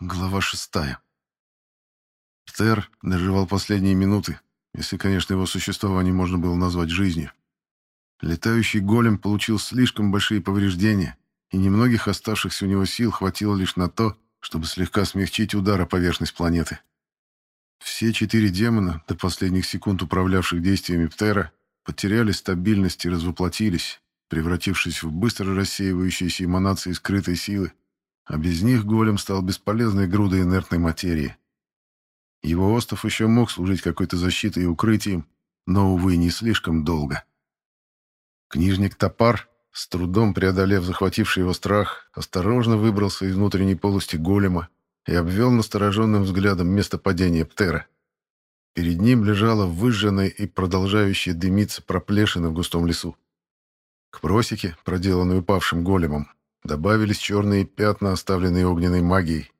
Глава шестая. Птер доживал последние минуты, если, конечно, его существование можно было назвать жизнью. Летающий голем получил слишком большие повреждения, и немногих оставшихся у него сил хватило лишь на то, чтобы слегка смягчить удар о поверхность планеты. Все четыре демона, до последних секунд управлявших действиями Птера, потеряли стабильность и развоплотились, превратившись в быстро рассеивающиеся эманации скрытой силы, а без них голем стал бесполезной грудой инертной материи. Его остов еще мог служить какой-то защитой и укрытием, но, увы, не слишком долго. Книжник Топар, с трудом преодолев захвативший его страх, осторожно выбрался из внутренней полости голема и обвел настороженным взглядом место падения Птера. Перед ним лежала выжженная и продолжающая дымиться проплешина в густом лесу. К просеке, проделанной упавшим големом, добавились черные пятна, оставленные огненной магией.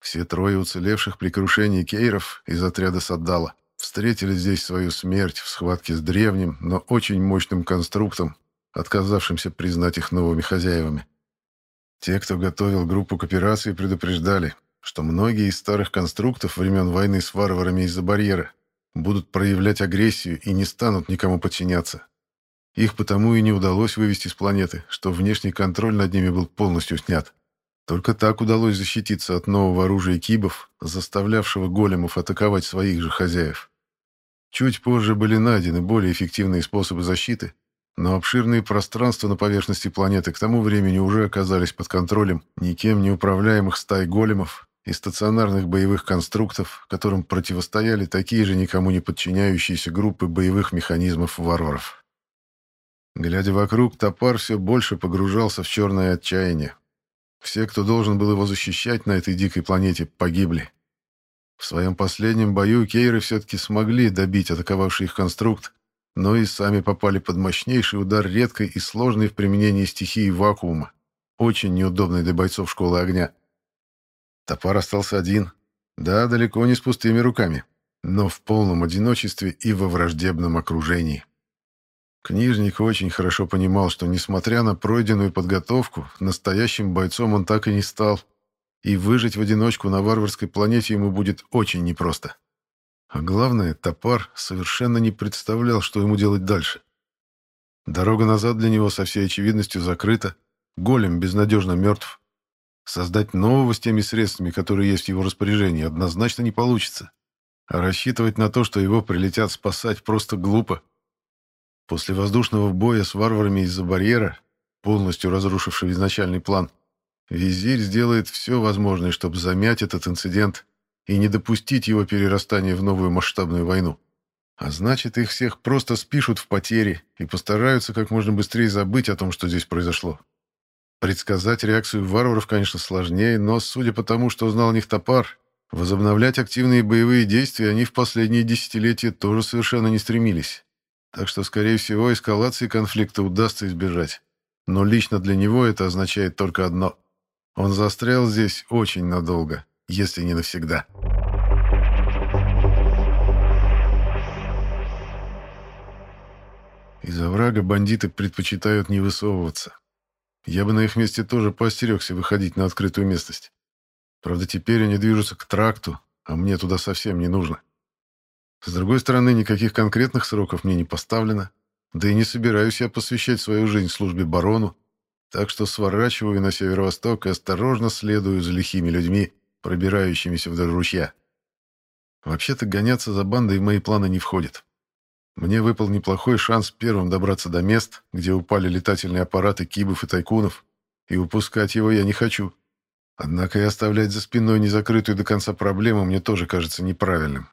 Все трое уцелевших при крушении кейров из отряда Саддала встретили здесь свою смерть в схватке с древним, но очень мощным конструктом, отказавшимся признать их новыми хозяевами. Те, кто готовил группу к операции, предупреждали, что многие из старых конструктов времен войны с варварами из-за барьера будут проявлять агрессию и не станут никому подчиняться. Их потому и не удалось вывести с планеты, что внешний контроль над ними был полностью снят. Только так удалось защититься от нового оружия кибов, заставлявшего големов атаковать своих же хозяев. Чуть позже были найдены более эффективные способы защиты, но обширные пространства на поверхности планеты к тому времени уже оказались под контролем никем не управляемых стай големов и стационарных боевых конструктов, которым противостояли такие же никому не подчиняющиеся группы боевых механизмов варваров. Глядя вокруг, топар все больше погружался в черное отчаяние. Все, кто должен был его защищать на этой дикой планете, погибли. В своем последнем бою кейры все-таки смогли добить атаковавший их конструкт, но и сами попали под мощнейший удар редкой и сложной в применении стихии вакуума, очень неудобной для бойцов школы огня. Топар остался один, да, далеко не с пустыми руками, но в полном одиночестве и во враждебном окружении. Книжник очень хорошо понимал, что, несмотря на пройденную подготовку, настоящим бойцом он так и не стал, и выжить в одиночку на варварской планете ему будет очень непросто. А главное, топар совершенно не представлял, что ему делать дальше. Дорога назад для него со всей очевидностью закрыта, голем безнадежно мертв. Создать нового с теми средствами, которые есть в его распоряжении, однозначно не получится. А рассчитывать на то, что его прилетят спасать, просто глупо. После воздушного боя с варварами из-за барьера, полностью разрушившего изначальный план, визирь сделает все возможное, чтобы замять этот инцидент и не допустить его перерастания в новую масштабную войну. А значит, их всех просто спишут в потери и постараются как можно быстрее забыть о том, что здесь произошло. Предсказать реакцию варваров, конечно, сложнее, но, судя по тому, что знал о них топар, возобновлять активные боевые действия они в последние десятилетия тоже совершенно не стремились. Так что, скорее всего, эскалации конфликта удастся избежать. Но лично для него это означает только одно. Он застрял здесь очень надолго, если не навсегда. Из оврага бандиты предпочитают не высовываться. Я бы на их месте тоже поостерегся выходить на открытую местность. Правда, теперь они движутся к тракту, а мне туда совсем не нужно. С другой стороны, никаких конкретных сроков мне не поставлено, да и не собираюсь я посвящать свою жизнь службе барону, так что сворачиваю на северо-восток и осторожно следую за лихими людьми, пробирающимися вдоль ручья. Вообще-то гоняться за бандой в мои планы не входит. Мне выпал неплохой шанс первым добраться до мест, где упали летательные аппараты кибов и тайкунов, и упускать его я не хочу. Однако и оставлять за спиной незакрытую до конца проблему мне тоже кажется неправильным.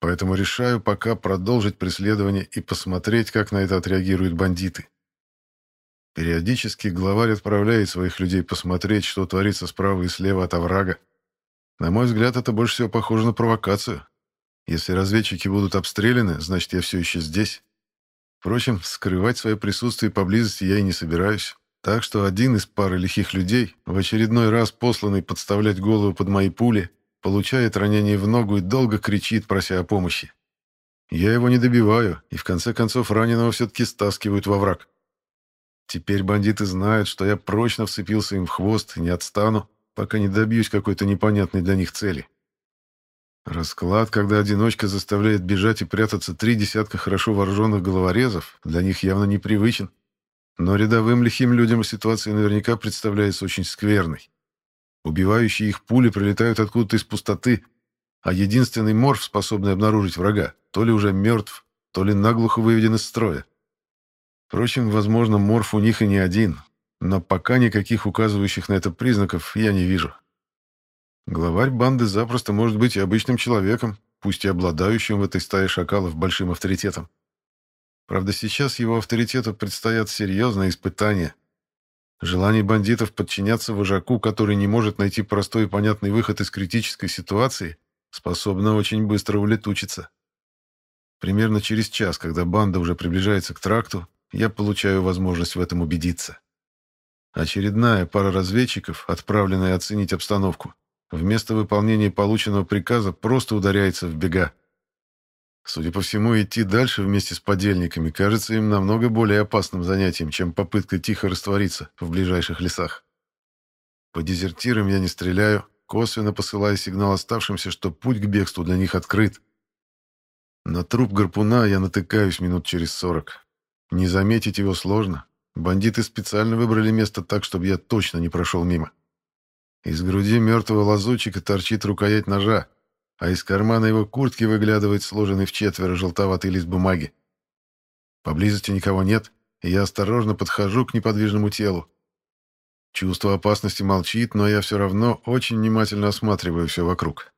Поэтому решаю пока продолжить преследование и посмотреть, как на это отреагируют бандиты. Периодически главарь отправляет своих людей посмотреть, что творится справа и слева от оврага. На мой взгляд, это больше всего похоже на провокацию. Если разведчики будут обстреляны, значит, я все еще здесь. Впрочем, скрывать свое присутствие поблизости я и не собираюсь. Так что один из пары лихих людей, в очередной раз посланный подставлять голову под мои пули, получает ранение в ногу и долго кричит, прося о помощи. Я его не добиваю, и в конце концов раненого все-таки стаскивают во враг. Теперь бандиты знают, что я прочно вцепился им в хвост и не отстану, пока не добьюсь какой-то непонятной для них цели. Расклад, когда одиночка заставляет бежать и прятаться три десятка хорошо вооруженных головорезов, для них явно непривычен. Но рядовым лихим людям ситуация наверняка представляется очень скверной. Убивающие их пули прилетают откуда-то из пустоты, а единственный морф, способный обнаружить врага, то ли уже мертв, то ли наглухо выведен из строя. Впрочем, возможно, морф у них и не один, но пока никаких указывающих на это признаков я не вижу. Главарь банды запросто может быть и обычным человеком, пусть и обладающим в этой стае шакалов большим авторитетом. Правда, сейчас его авторитету предстоят серьезные испытания. Желание бандитов подчиняться вожаку, который не может найти простой и понятный выход из критической ситуации, способно очень быстро улетучиться. Примерно через час, когда банда уже приближается к тракту, я получаю возможность в этом убедиться. Очередная пара разведчиков, отправленная оценить обстановку, вместо выполнения полученного приказа просто ударяется в бега. Судя по всему, идти дальше вместе с подельниками кажется им намного более опасным занятием, чем попытка тихо раствориться в ближайших лесах. По дезертирам я не стреляю, косвенно посылая сигнал оставшимся, что путь к бегству для них открыт. На труп гарпуна я натыкаюсь минут через сорок. Не заметить его сложно. Бандиты специально выбрали место так, чтобы я точно не прошел мимо. Из груди мертвого лазутчика торчит рукоять ножа, а из кармана его куртки выглядывает сложенный в четверо желтоватый лист бумаги. Поблизости никого нет, и я осторожно подхожу к неподвижному телу. Чувство опасности молчит, но я все равно очень внимательно осматриваю все вокруг.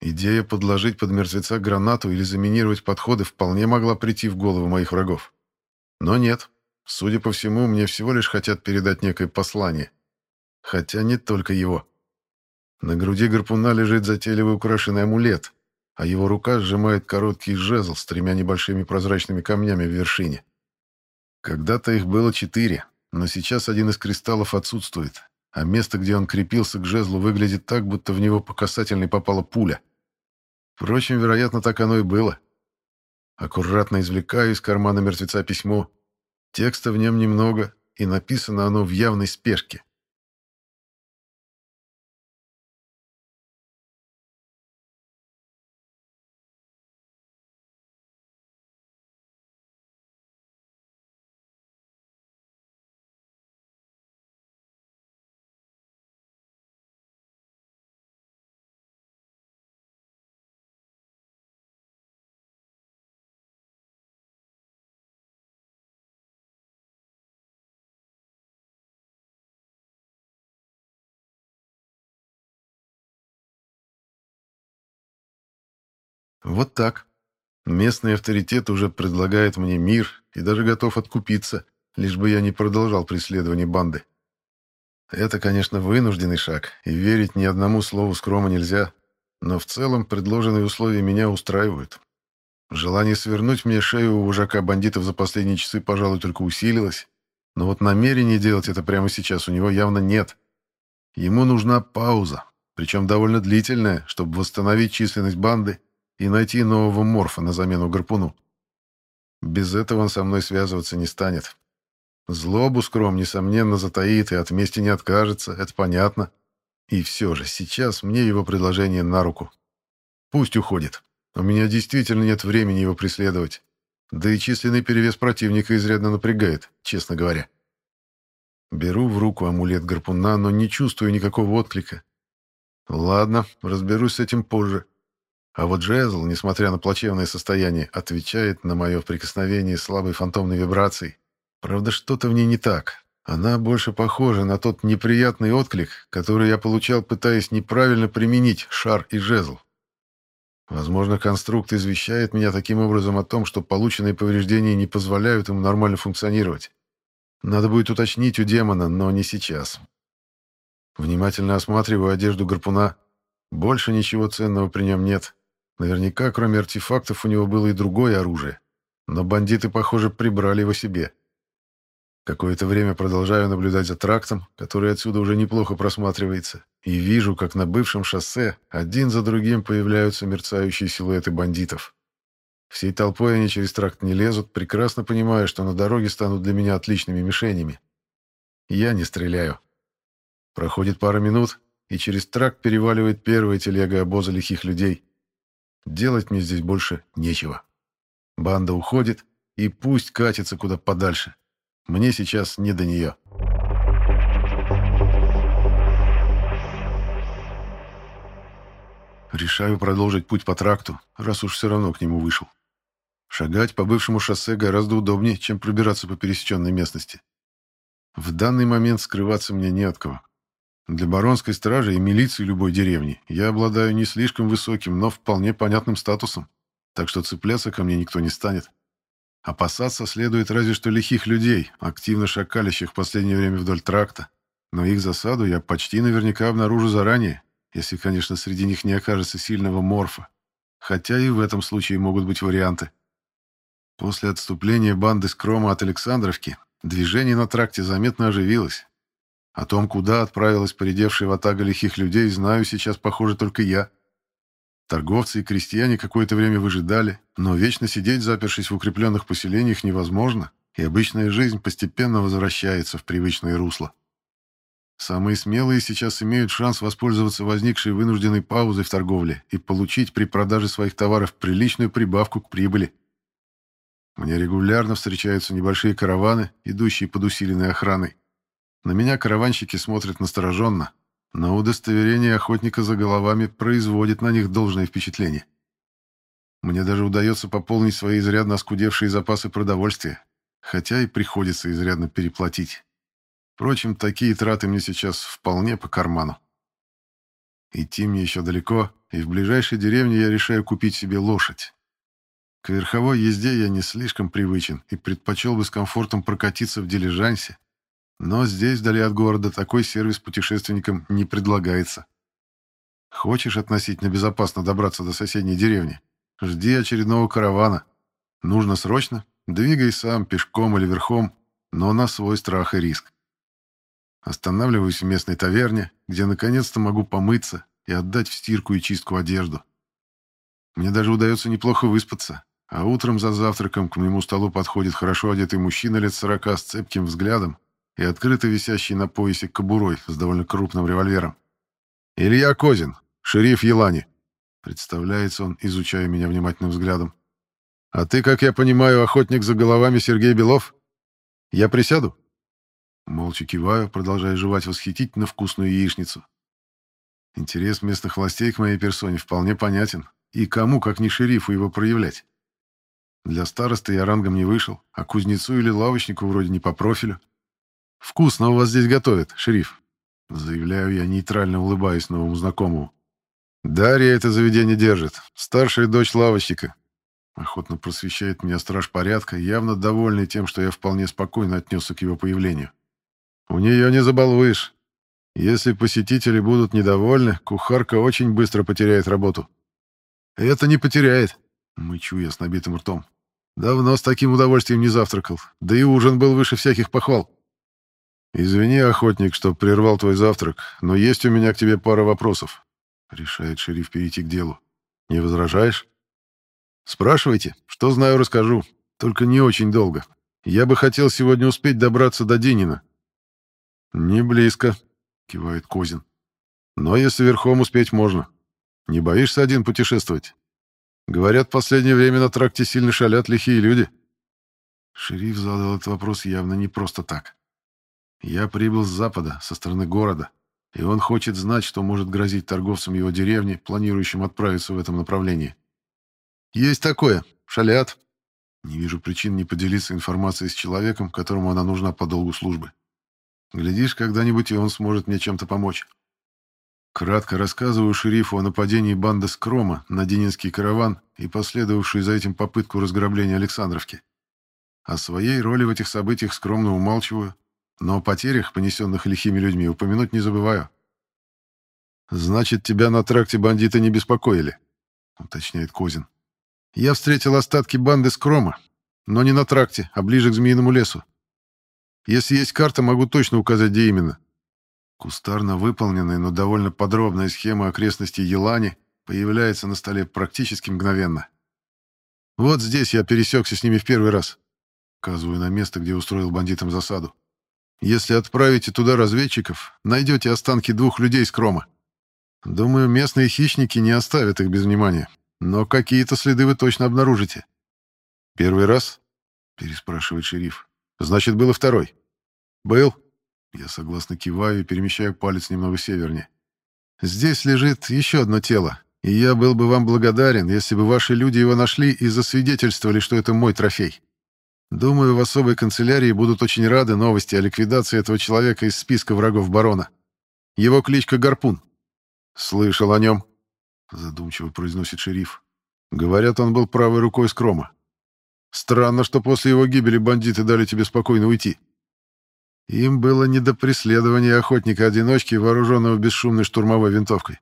Идея подложить под мертвеца гранату или заминировать подходы вполне могла прийти в голову моих врагов. Но нет. Судя по всему, мне всего лишь хотят передать некое послание. Хотя не только его. На груди гарпуна лежит затейливый украшенный амулет, а его рука сжимает короткий жезл с тремя небольшими прозрачными камнями в вершине. Когда-то их было четыре, но сейчас один из кристаллов отсутствует, а место, где он крепился к жезлу, выглядит так, будто в него по касательной попала пуля. Впрочем, вероятно, так оно и было. Аккуратно извлекаю из кармана мертвеца письмо. Текста в нем немного, и написано оно в явной спешке. Вот так. Местный авторитет уже предлагает мне мир и даже готов откупиться, лишь бы я не продолжал преследование банды. Это, конечно, вынужденный шаг, и верить ни одному слову скрома нельзя, но в целом предложенные условия меня устраивают. Желание свернуть мне шею у вожака бандитов за последние часы, пожалуй, только усилилось, но вот намерения делать это прямо сейчас у него явно нет. Ему нужна пауза, причем довольно длительная, чтобы восстановить численность банды и найти нового морфа на замену гарпуну. Без этого он со мной связываться не станет. Злобу скром, несомненно, затаит и от мести не откажется, это понятно. И все же, сейчас мне его предложение на руку. Пусть уходит. У меня действительно нет времени его преследовать. Да и численный перевес противника изрядно напрягает, честно говоря. Беру в руку амулет гарпуна, но не чувствую никакого отклика. Ладно, разберусь с этим позже. А вот жезл, несмотря на плачевное состояние, отвечает на мое прикосновение слабой фантомной вибрацией. Правда, что-то в ней не так. Она больше похожа на тот неприятный отклик, который я получал, пытаясь неправильно применить шар и жезл. Возможно, конструкт извещает меня таким образом о том, что полученные повреждения не позволяют ему нормально функционировать. Надо будет уточнить у демона, но не сейчас. Внимательно осматриваю одежду гарпуна. Больше ничего ценного при нем нет. Наверняка, кроме артефактов, у него было и другое оружие. Но бандиты, похоже, прибрали его себе. Какое-то время продолжаю наблюдать за трактом, который отсюда уже неплохо просматривается, и вижу, как на бывшем шоссе один за другим появляются мерцающие силуэты бандитов. Всей толпой они через тракт не лезут, прекрасно понимая, что на дороге станут для меня отличными мишенями. Я не стреляю. Проходит пара минут, и через тракт переваливает первая телега обоза лихих людей. Делать мне здесь больше нечего. Банда уходит, и пусть катится куда подальше. Мне сейчас не до нее. Решаю продолжить путь по тракту, раз уж все равно к нему вышел. Шагать по бывшему шоссе гораздо удобнее, чем пробираться по пересеченной местности. В данный момент скрываться мне не от кого. Для баронской стражи и милиции любой деревни я обладаю не слишком высоким, но вполне понятным статусом, так что цепляться ко мне никто не станет. Опасаться следует разве что лихих людей, активно шакалящих в последнее время вдоль тракта, но их засаду я почти наверняка обнаружу заранее, если, конечно, среди них не окажется сильного морфа, хотя и в этом случае могут быть варианты. После отступления банды Скрома от Александровки движение на тракте заметно оживилось. О том, куда отправилась поредевшая ватага лихих людей, знаю сейчас, похоже, только я. Торговцы и крестьяне какое-то время выжидали, но вечно сидеть, запершись в укрепленных поселениях, невозможно, и обычная жизнь постепенно возвращается в привычное русло. Самые смелые сейчас имеют шанс воспользоваться возникшей вынужденной паузой в торговле и получить при продаже своих товаров приличную прибавку к прибыли. Мне регулярно встречаются небольшие караваны, идущие под усиленной охраной. На меня караванщики смотрят настороженно, но удостоверение охотника за головами производит на них должное впечатление. Мне даже удается пополнить свои изрядно оскудевшие запасы продовольствия, хотя и приходится изрядно переплатить. Впрочем, такие траты мне сейчас вполне по карману. Идти мне еще далеко, и в ближайшей деревне я решаю купить себе лошадь. К верховой езде я не слишком привычен и предпочел бы с комфортом прокатиться в дилижансе, но здесь, вдали от города, такой сервис путешественникам не предлагается. Хочешь относительно безопасно добраться до соседней деревни? Жди очередного каравана. Нужно срочно? Двигай сам, пешком или верхом, но на свой страх и риск. Останавливаюсь в местной таверне, где наконец-то могу помыться и отдать в стирку и чистку одежду. Мне даже удается неплохо выспаться, а утром за завтраком к моему столу подходит хорошо одетый мужчина лет сорока с цепким взглядом и открыто висящий на поясе кобурой с довольно крупным револьвером. «Илья Козин, шериф Елани», — представляется он, изучая меня внимательным взглядом. «А ты, как я понимаю, охотник за головами Сергей Белов? Я присяду?» Молча киваю, продолжая жевать восхитительно вкусную яичницу. Интерес местных властей к моей персоне вполне понятен, и кому, как не шерифу, его проявлять. Для старосты я рангом не вышел, а кузнецу или лавочнику вроде не по профилю. «Вкусно у вас здесь готовят, шериф», — заявляю я, нейтрально улыбаясь новому знакомому. «Дарья это заведение держит, старшая дочь лавочника». Охотно просвещает меня страж порядка, явно довольный тем, что я вполне спокойно отнесся к его появлению. «У нее не забалуешь. Если посетители будут недовольны, кухарка очень быстро потеряет работу». «Это не потеряет», — мычу я с набитым ртом. Давно с таким удовольствием не завтракал. Да и ужин был выше всяких похвал. Извини, охотник, что прервал твой завтрак, но есть у меня к тебе пара вопросов. Решает шериф перейти к делу. Не возражаешь? Спрашивайте. Что знаю, расскажу. Только не очень долго. Я бы хотел сегодня успеть добраться до Динина. Не близко, кивает Козин. Но если верхом успеть можно. Не боишься один путешествовать? Говорят, в последнее время на тракте сильно шалят лихие люди. Шериф задал этот вопрос явно не просто так. Я прибыл с запада, со стороны города, и он хочет знать, что может грозить торговцам его деревни, планирующим отправиться в этом направлении. Есть такое. Шалят. Не вижу причин не поделиться информацией с человеком, которому она нужна по долгу службы. Глядишь, когда-нибудь и он сможет мне чем-то помочь. Кратко рассказываю шерифу о нападении банды Скрома на Денинский караван и последовавшую за этим попытку разграбления Александровки. О своей роли в этих событиях скромно умалчиваю, но о потерях, понесенных лихими людьми, упомянуть не забываю. «Значит, тебя на тракте бандиты не беспокоили?» — уточняет Козин. «Я встретил остатки банды Скрома, но не на тракте, а ближе к Змеиному лесу. Если есть карта, могу точно указать, где именно. Кустарно выполненная, но довольно подробная схема окрестностей Елани появляется на столе практически мгновенно. Вот здесь я пересекся с ними в первый раз. Указываю на место, где устроил бандитам засаду. Если отправите туда разведчиков, найдете останки двух людей с Крома. Думаю, местные хищники не оставят их без внимания, но какие-то следы вы точно обнаружите. Первый раз? переспрашивает шериф. Значит, был и второй. Был. Я согласно киваю и перемещаю палец немного севернее. Здесь лежит еще одно тело, и я был бы вам благодарен, если бы ваши люди его нашли и засвидетельствовали, что это мой трофей. Думаю, в особой канцелярии будут очень рады новости о ликвидации этого человека из списка врагов барона. Его кличка Гарпун. Слышал о нем, задумчиво произносит шериф. Говорят, он был правой рукой Скрома. Странно, что после его гибели бандиты дали тебе спокойно уйти. Им было не до преследования охотника-одиночки, вооруженного бесшумной штурмовой винтовкой.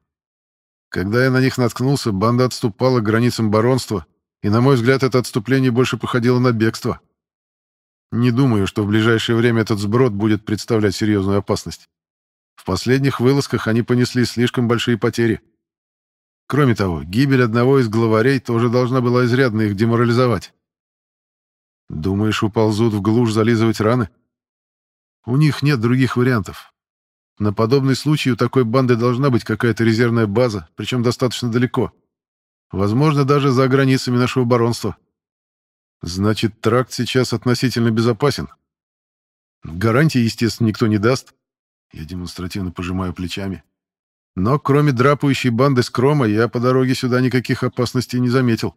Когда я на них наткнулся, банда отступала к границам баронства, и, на мой взгляд, это отступление больше походило на бегство. Не думаю, что в ближайшее время этот сброд будет представлять серьезную опасность. В последних вылазках они понесли слишком большие потери. Кроме того, гибель одного из главарей тоже должна была изрядно их деморализовать. Думаешь, уползут в глушь зализывать раны? У них нет других вариантов. На подобный случай у такой банды должна быть какая-то резервная база, причем достаточно далеко. Возможно, даже за границами нашего баронства. Значит, тракт сейчас относительно безопасен. Гарантии, естественно, никто не даст. Я демонстративно пожимаю плечами. Но кроме драпающей банды Скрома, я по дороге сюда никаких опасностей не заметил.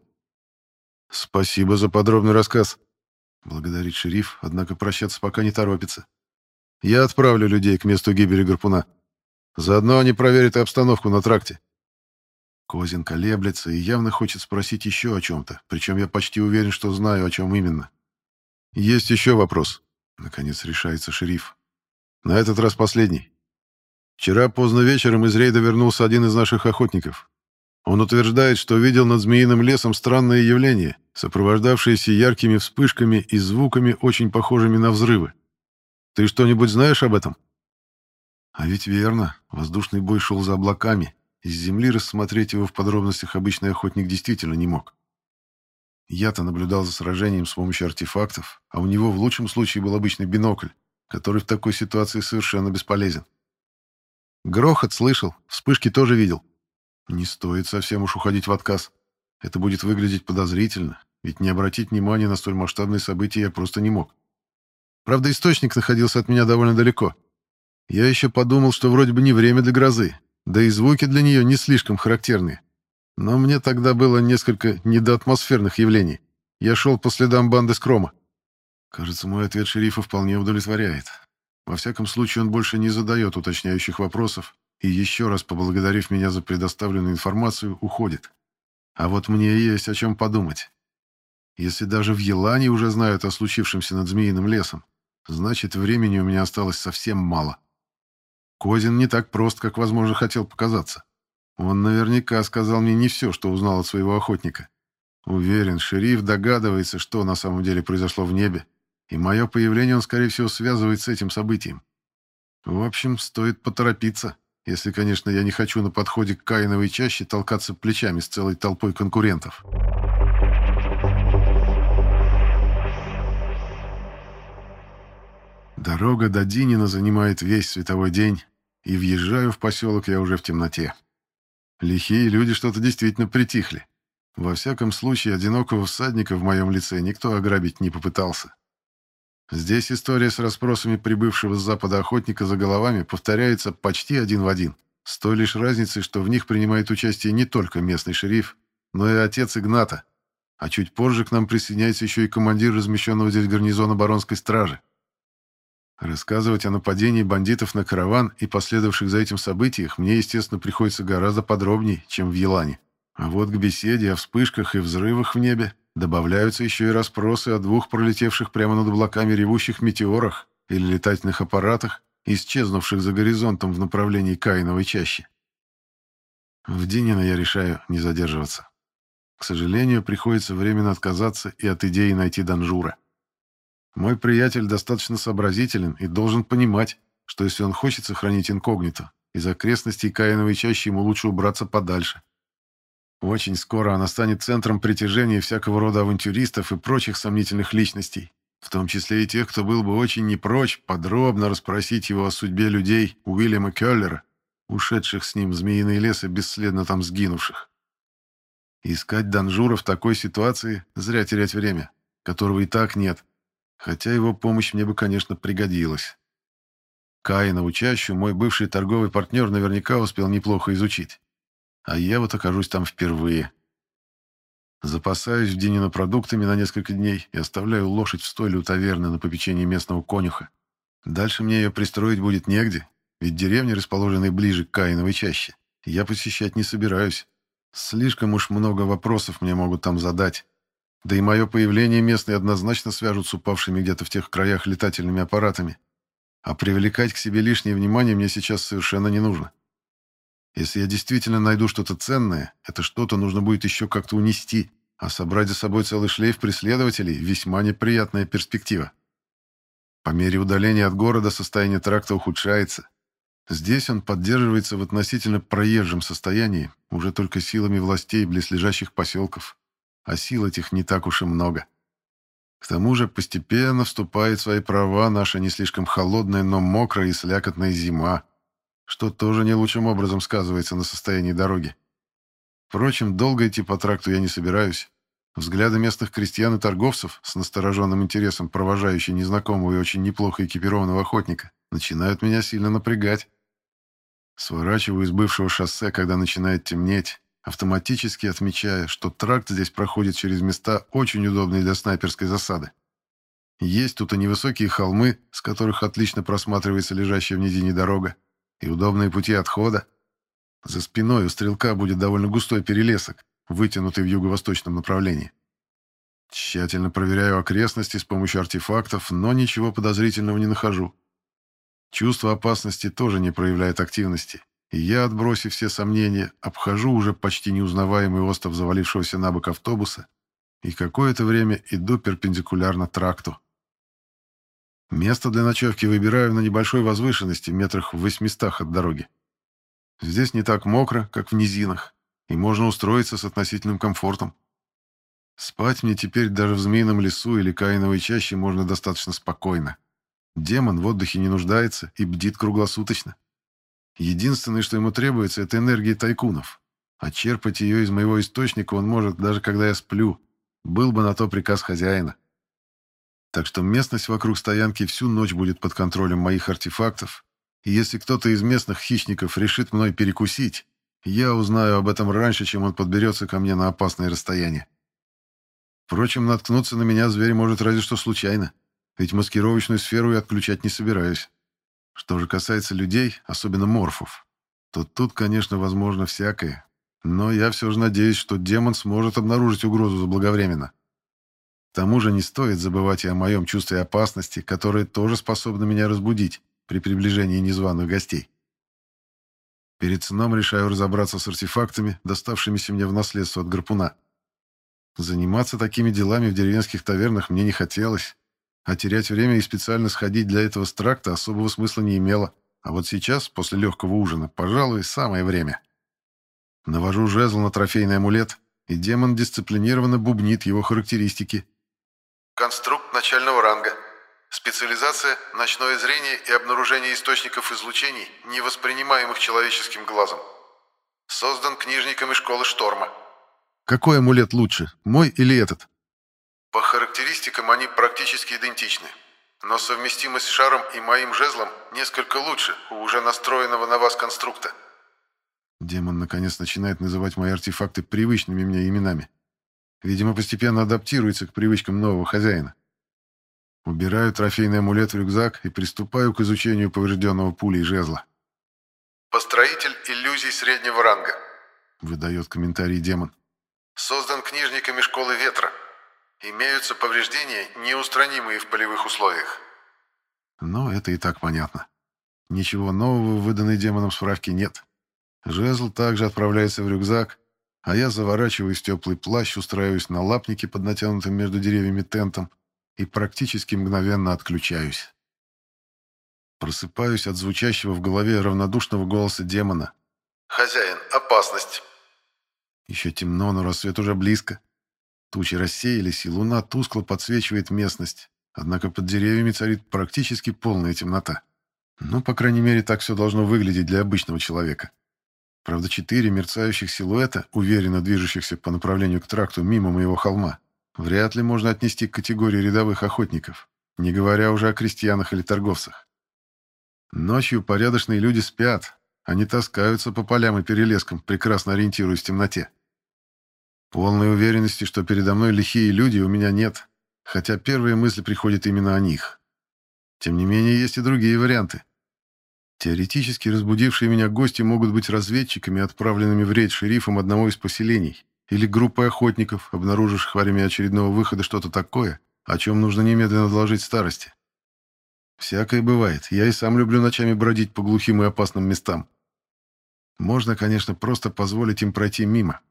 Спасибо за подробный рассказ. Благодарит шериф, однако прощаться пока не торопится. Я отправлю людей к месту гибели гарпуна. Заодно они проверят и обстановку на тракте. Козин колеблется и явно хочет спросить еще о чем-то, причем я почти уверен, что знаю, о чем именно. Есть еще вопрос. Наконец решается шериф. На этот раз последний. Вчера поздно вечером из рейда вернулся один из наших охотников. Он утверждает, что видел над Змеиным лесом странное явление, сопровождавшееся яркими вспышками и звуками, очень похожими на взрывы. Ты что-нибудь знаешь об этом? А ведь верно, воздушный бой шел за облаками. Из земли рассмотреть его в подробностях обычный охотник действительно не мог. Я-то наблюдал за сражением с помощью артефактов, а у него в лучшем случае был обычный бинокль, который в такой ситуации совершенно бесполезен. Грохот слышал, вспышки тоже видел. Не стоит совсем уж уходить в отказ. Это будет выглядеть подозрительно, ведь не обратить внимания на столь масштабные события я просто не мог. Правда, источник находился от меня довольно далеко. Я еще подумал, что вроде бы не время для грозы, да и звуки для нее не слишком характерные. Но мне тогда было несколько недоатмосферных явлений. Я шел по следам банды Скрома. Кажется, мой ответ шерифа вполне удовлетворяет. Во всяком случае, он больше не задает уточняющих вопросов и, еще раз поблагодарив меня за предоставленную информацию, уходит. А вот мне есть о чем подумать. Если даже в Елане уже знают о случившемся над Змеиным лесом, Значит, времени у меня осталось совсем мало. Козин не так прост, как, возможно, хотел показаться. Он наверняка сказал мне не все, что узнал от своего охотника. Уверен, шериф догадывается, что на самом деле произошло в небе, и мое появление он, скорее всего, связывает с этим событием. В общем, стоит поторопиться, если, конечно, я не хочу на подходе к Каиновой чаще толкаться плечами с целой толпой конкурентов. Дорога до Динина занимает весь световой день, и въезжаю в поселок я уже в темноте. Лихие люди что-то действительно притихли. Во всяком случае, одинокого всадника в моем лице никто ограбить не попытался. Здесь история с расспросами прибывшего с запада охотника за головами повторяется почти один в один, с той лишь разницей, что в них принимает участие не только местный шериф, но и отец Игната, а чуть позже к нам присоединяется еще и командир размещенного здесь гарнизона баронской стражи. Рассказывать о нападении бандитов на караван и последовавших за этим событиях мне, естественно, приходится гораздо подробнее, чем в Елане. А вот к беседе о вспышках и взрывах в небе добавляются еще и расспросы о двух пролетевших прямо над облаками ревущих метеорах или летательных аппаратах, исчезнувших за горизонтом в направлении Каиновой чащи. В Динина я решаю не задерживаться. К сожалению, приходится временно отказаться и от идеи найти Данжура. Мой приятель достаточно сообразителен и должен понимать, что если он хочет сохранить инкогнито, из окрестностей Каиновой чащи ему лучше убраться подальше. Очень скоро она станет центром притяжения всякого рода авантюристов и прочих сомнительных личностей, в том числе и тех, кто был бы очень не прочь подробно расспросить его о судьбе людей Уильяма Келлера, ушедших с ним в Змеиный лес и бесследно там сгинувших. Искать Данжура в такой ситуации – зря терять время, которого и так нет, хотя его помощь мне бы, конечно, пригодилась. Каина учащую мой бывший торговый партнер наверняка успел неплохо изучить, а я вот окажусь там впервые. Запасаюсь в Динина продуктами на несколько дней и оставляю лошадь в стойле у таверны на попечении местного конюха. Дальше мне ее пристроить будет негде, ведь деревни, расположенные ближе к Каиновой чаще, я посещать не собираюсь. Слишком уж много вопросов мне могут там задать. Да и мое появление местные однозначно свяжут с упавшими где-то в тех краях летательными аппаратами. А привлекать к себе лишнее внимание мне сейчас совершенно не нужно. Если я действительно найду что-то ценное, это что-то нужно будет еще как-то унести, а собрать за собой целый шлейф преследователей – весьма неприятная перспектива. По мере удаления от города состояние тракта ухудшается. Здесь он поддерживается в относительно проезжем состоянии, уже только силами властей близлежащих поселков. А сил этих не так уж и много. К тому же постепенно вступает в свои права наша не слишком холодная, но мокрая и слякотная зима, что тоже не лучшим образом сказывается на состоянии дороги. Впрочем, долго идти по тракту я не собираюсь. Взгляды местных крестьян и торговцев, с настороженным интересом провожающие незнакомого и очень неплохо экипированного охотника, начинают меня сильно напрягать. Сворачиваю из бывшего шоссе, когда начинает темнеть, автоматически отмечая, что тракт здесь проходит через места, очень удобные для снайперской засады. Есть тут и невысокие холмы, с которых отлично просматривается лежащая в низине дорога, и удобные пути отхода. За спиной у стрелка будет довольно густой перелесок, вытянутый в юго-восточном направлении. Тщательно проверяю окрестности с помощью артефактов, но ничего подозрительного не нахожу. Чувство опасности тоже не проявляет активности, и я, отбросив все сомнения, обхожу уже почти неузнаваемый остров завалившегося на бок автобуса и какое-то время иду перпендикулярно тракту. Место для ночевки выбираю на небольшой возвышенности, метрах в 800 от дороги. Здесь не так мокро, как в низинах, и можно устроиться с относительным комфортом. Спать мне теперь даже в Змеином лесу или Каиновой чаще можно достаточно спокойно. Демон в отдыхе не нуждается и бдит круглосуточно. Единственное, что ему требуется, это энергия тайкунов. А черпать ее из моего источника он может, даже когда я сплю. Был бы на то приказ хозяина. Так что местность вокруг стоянки всю ночь будет под контролем моих артефактов, и если кто-то из местных хищников решит мной перекусить, я узнаю об этом раньше, чем он подберется ко мне на опасное расстояние. Впрочем, наткнуться на меня зверь может разве что случайно, ведь маскировочную сферу я отключать не собираюсь. Что же касается людей, особенно морфов, то тут, конечно, возможно всякое, но я все же надеюсь, что демон сможет обнаружить угрозу заблаговременно. К тому же не стоит забывать и о моем чувстве опасности, которое тоже способно меня разбудить при приближении незваных гостей. Перед сном решаю разобраться с артефактами, доставшимися мне в наследство от гарпуна. Заниматься такими делами в деревенских тавернах мне не хотелось, а терять время и специально сходить для этого с тракта особого смысла не имело. А вот сейчас, после легкого ужина, пожалуй, самое время. Навожу жезл на трофейный амулет, и демон дисциплинированно бубнит его характеристики. Конструкт начального ранга. Специализация – ночное зрение и обнаружение источников излучений, не воспринимаемых человеческим глазом. Создан книжниками школы Шторма. Какой амулет лучше, мой или этот? По характеристикам они практически идентичны. Но совместимость с шаром и моим жезлом несколько лучше у уже настроенного на вас конструкта. Демон наконец начинает называть мои артефакты привычными мне именами. Видимо, постепенно адаптируется к привычкам нового хозяина. Убираю трофейный амулет в рюкзак и приступаю к изучению поврежденного пулей жезла. «Построитель иллюзий среднего ранга», — выдает комментарий демон. «Создан книжниками школы ветра. Имеются повреждения, неустранимые в полевых условиях». Но это и так понятно. Ничего нового в выданной демоном справке нет. Жезл также отправляется в рюкзак, а я заворачиваюсь в теплый плащ, устраиваюсь на лапнике под натянутым между деревьями тентом и практически мгновенно отключаюсь. Просыпаюсь от звучащего в голове равнодушного голоса демона. «Хозяин, опасность!» Еще темно, но рассвет уже близко. Тучи рассеялись, и луна тускло подсвечивает местность, однако под деревьями царит практически полная темнота. Ну, по крайней мере, так все должно выглядеть для обычного человека. Правда, четыре мерцающих силуэта, уверенно движущихся по направлению к тракту мимо моего холма, вряд ли можно отнести к категории рядовых охотников, не говоря уже о крестьянах или торговцах. Ночью порядочные люди спят, они таскаются по полям и перелескам, прекрасно ориентируясь в темноте. Полной уверенности, что передо мной лихие люди, у меня нет, хотя первые мысли приходят именно о них. Тем не менее, есть и другие варианты. Теоретически разбудившие меня гости могут быть разведчиками, отправленными в рейд шерифом одного из поселений, или группой охотников, обнаруживших во время очередного выхода что-то такое, о чем нужно немедленно доложить старости. Всякое бывает. Я и сам люблю ночами бродить по глухим и опасным местам. Можно, конечно, просто позволить им пройти мимо.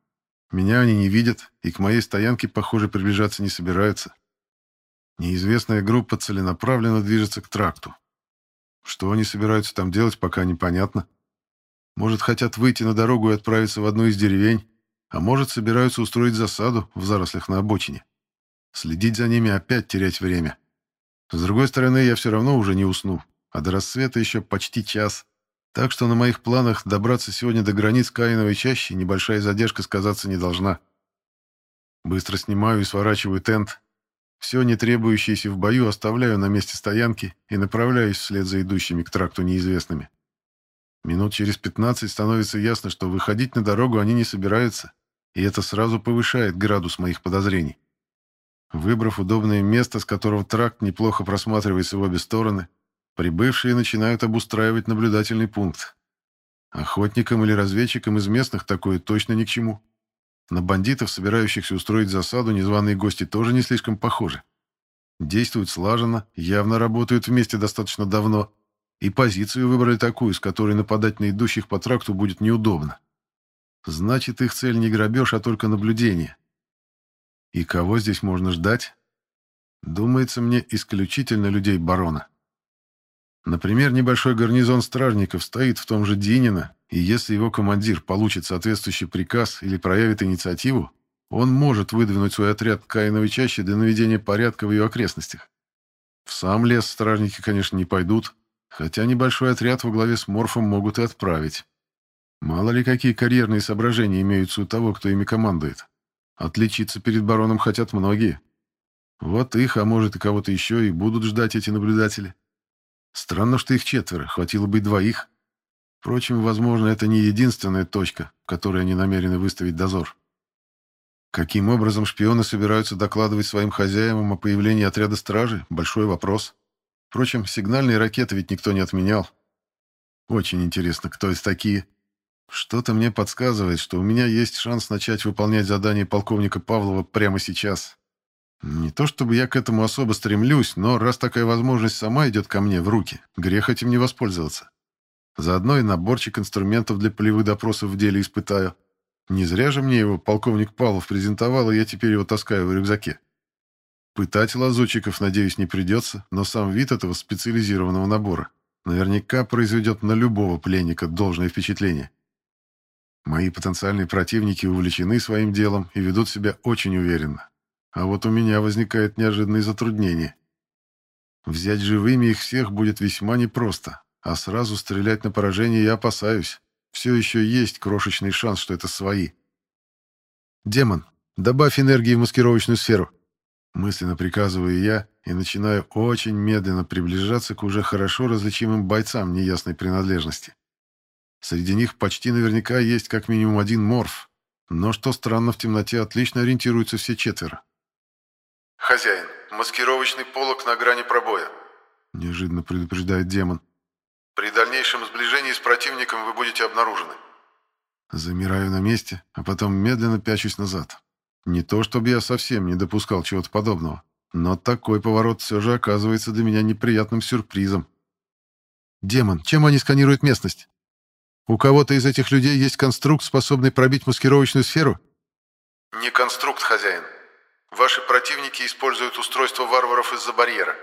Меня они не видят, и к моей стоянке, похоже, приближаться не собираются. Неизвестная группа целенаправленно движется к тракту. Что они собираются там делать, пока непонятно. Может, хотят выйти на дорогу и отправиться в одну из деревень, а может, собираются устроить засаду в зарослях на обочине. Следить за ними опять терять время. С другой стороны, я все равно уже не усну, а до рассвета еще почти час. Так что на моих планах добраться сегодня до границ Каиновой чащи небольшая задержка сказаться не должна. Быстро снимаю и сворачиваю тент. Все не требующееся в бою оставляю на месте стоянки и направляюсь вслед за идущими к тракту неизвестными. Минут через пятнадцать становится ясно, что выходить на дорогу они не собираются, и это сразу повышает градус моих подозрений. Выбрав удобное место, с которого тракт неплохо просматривается в обе стороны, прибывшие начинают обустраивать наблюдательный пункт. Охотникам или разведчикам из местных такое точно ни к чему. На бандитов, собирающихся устроить засаду, незваные гости тоже не слишком похожи. Действуют слаженно, явно работают вместе достаточно давно, и позицию выбрали такую, с которой нападать на идущих по тракту будет неудобно. Значит, их цель не грабеж, а только наблюдение. И кого здесь можно ждать? Думается мне, исключительно людей барона. Например, небольшой гарнизон стражников стоит в том же Динино, и если его командир получит соответствующий приказ или проявит инициативу, он может выдвинуть свой отряд к Каиновой чаще для наведения порядка в ее окрестностях. В сам лес стражники, конечно, не пойдут, хотя небольшой отряд во главе с Морфом могут и отправить. Мало ли какие карьерные соображения имеются у того, кто ими командует. Отличиться перед бароном хотят многие. Вот их, а может и кого-то еще, и будут ждать эти наблюдатели. Странно, что их четверо, хватило бы двоих. Впрочем, возможно, это не единственная точка, в которой они намерены выставить дозор. Каким образом шпионы собираются докладывать своим хозяевам о появлении отряда стражи – большой вопрос. Впрочем, сигнальные ракеты ведь никто не отменял. Очень интересно, кто из такие что-то мне подсказывает, что у меня есть шанс начать выполнять задание полковника Павлова прямо сейчас. Не то чтобы я к этому особо стремлюсь, но раз такая возможность сама идет ко мне в руки, грех этим не воспользоваться. Заодно и наборчик инструментов для полевых допросов в деле испытаю. Не зря же мне его полковник Павлов презентовал, и я теперь его таскаю в рюкзаке. Пытать лазутчиков, надеюсь, не придется, но сам вид этого специализированного набора наверняка произведет на любого пленника должное впечатление. Мои потенциальные противники увлечены своим делом и ведут себя очень уверенно. А вот у меня возникает неожиданные затруднения. Взять живыми их всех будет весьма непросто, а сразу стрелять на поражение я опасаюсь. Все еще есть крошечный шанс, что это свои. «Демон, добавь энергии в маскировочную сферу», мысленно приказываю я и начинаю очень медленно приближаться к уже хорошо различимым бойцам неясной принадлежности. Среди них почти наверняка есть как минимум один морф. Но, что странно, в темноте отлично ориентируются все четверо. «Хозяин, маскировочный полог на грани пробоя», — неожиданно предупреждает демон. «При дальнейшем сближении с противником вы будете обнаружены». Замираю на месте, а потом медленно пячусь назад. Не то, чтобы я совсем не допускал чего-то подобного, но такой поворот все же оказывается для меня неприятным сюрпризом. «Демон, чем они сканируют местность?» У кого-то из этих людей есть конструкт, способный пробить маскировочную сферу? Не конструкт, хозяин. Ваши противники используют устройство варваров из-за барьера.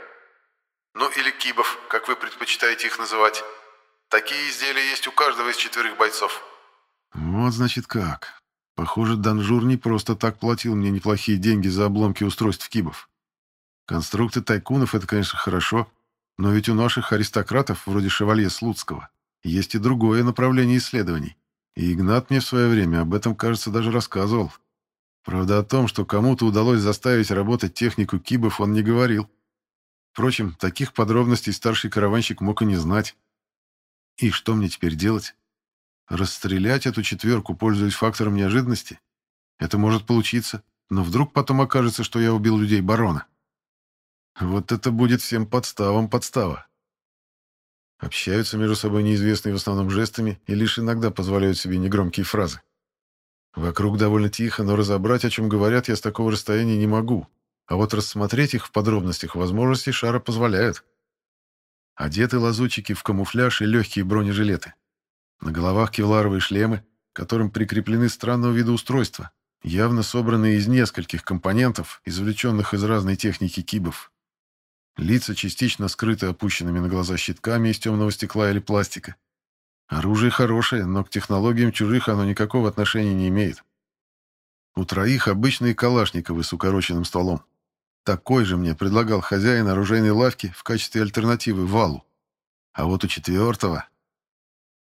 Ну или кибов, как вы предпочитаете их называть. Такие изделия есть у каждого из четверых бойцов. Вот значит как. Похоже, Данжур не просто так платил мне неплохие деньги за обломки устройств кибов. Конструкты тайкунов — это, конечно, хорошо, но ведь у наших аристократов, вроде шевалье Слуцкого, есть и другое направление исследований. И Игнат мне в свое время об этом, кажется, даже рассказывал. Правда, о том, что кому-то удалось заставить работать технику кибов, он не говорил. Впрочем, таких подробностей старший караванщик мог и не знать. И что мне теперь делать? Расстрелять эту четверку, пользуясь фактором неожиданности? Это может получиться, но вдруг потом окажется, что я убил людей барона. Вот это будет всем подставом подстава. Общаются между собой неизвестные в основном жестами и лишь иногда позволяют себе негромкие фразы. Вокруг довольно тихо, но разобрать, о чем говорят, я с такого расстояния не могу. А вот рассмотреть их в подробностях возможности шара позволяют. Одеты лазутчики в камуфляж и легкие бронежилеты. На головах кевларовые шлемы, которым прикреплены странного вида устройства, явно собранные из нескольких компонентов, извлеченных из разной техники кибов. Лица частично скрыты опущенными на глаза щитками из темного стекла или пластика. Оружие хорошее, но к технологиям чужих оно никакого отношения не имеет. У троих обычные калашниковы с укороченным стволом. Такой же мне предлагал хозяин оружейной лавки в качестве альтернативы валу. А вот у четвертого...